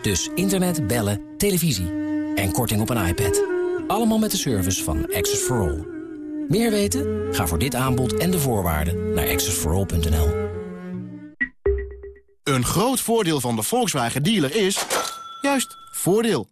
Dus internet, bellen, televisie en korting op een iPad. Allemaal met de service van Access for All. Meer weten? Ga voor dit aanbod en de voorwaarden naar accessforall.nl. Een groot voordeel van de Volkswagen dealer is... juist, voordeel.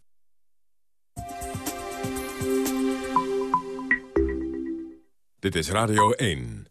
Dit is Radio 1.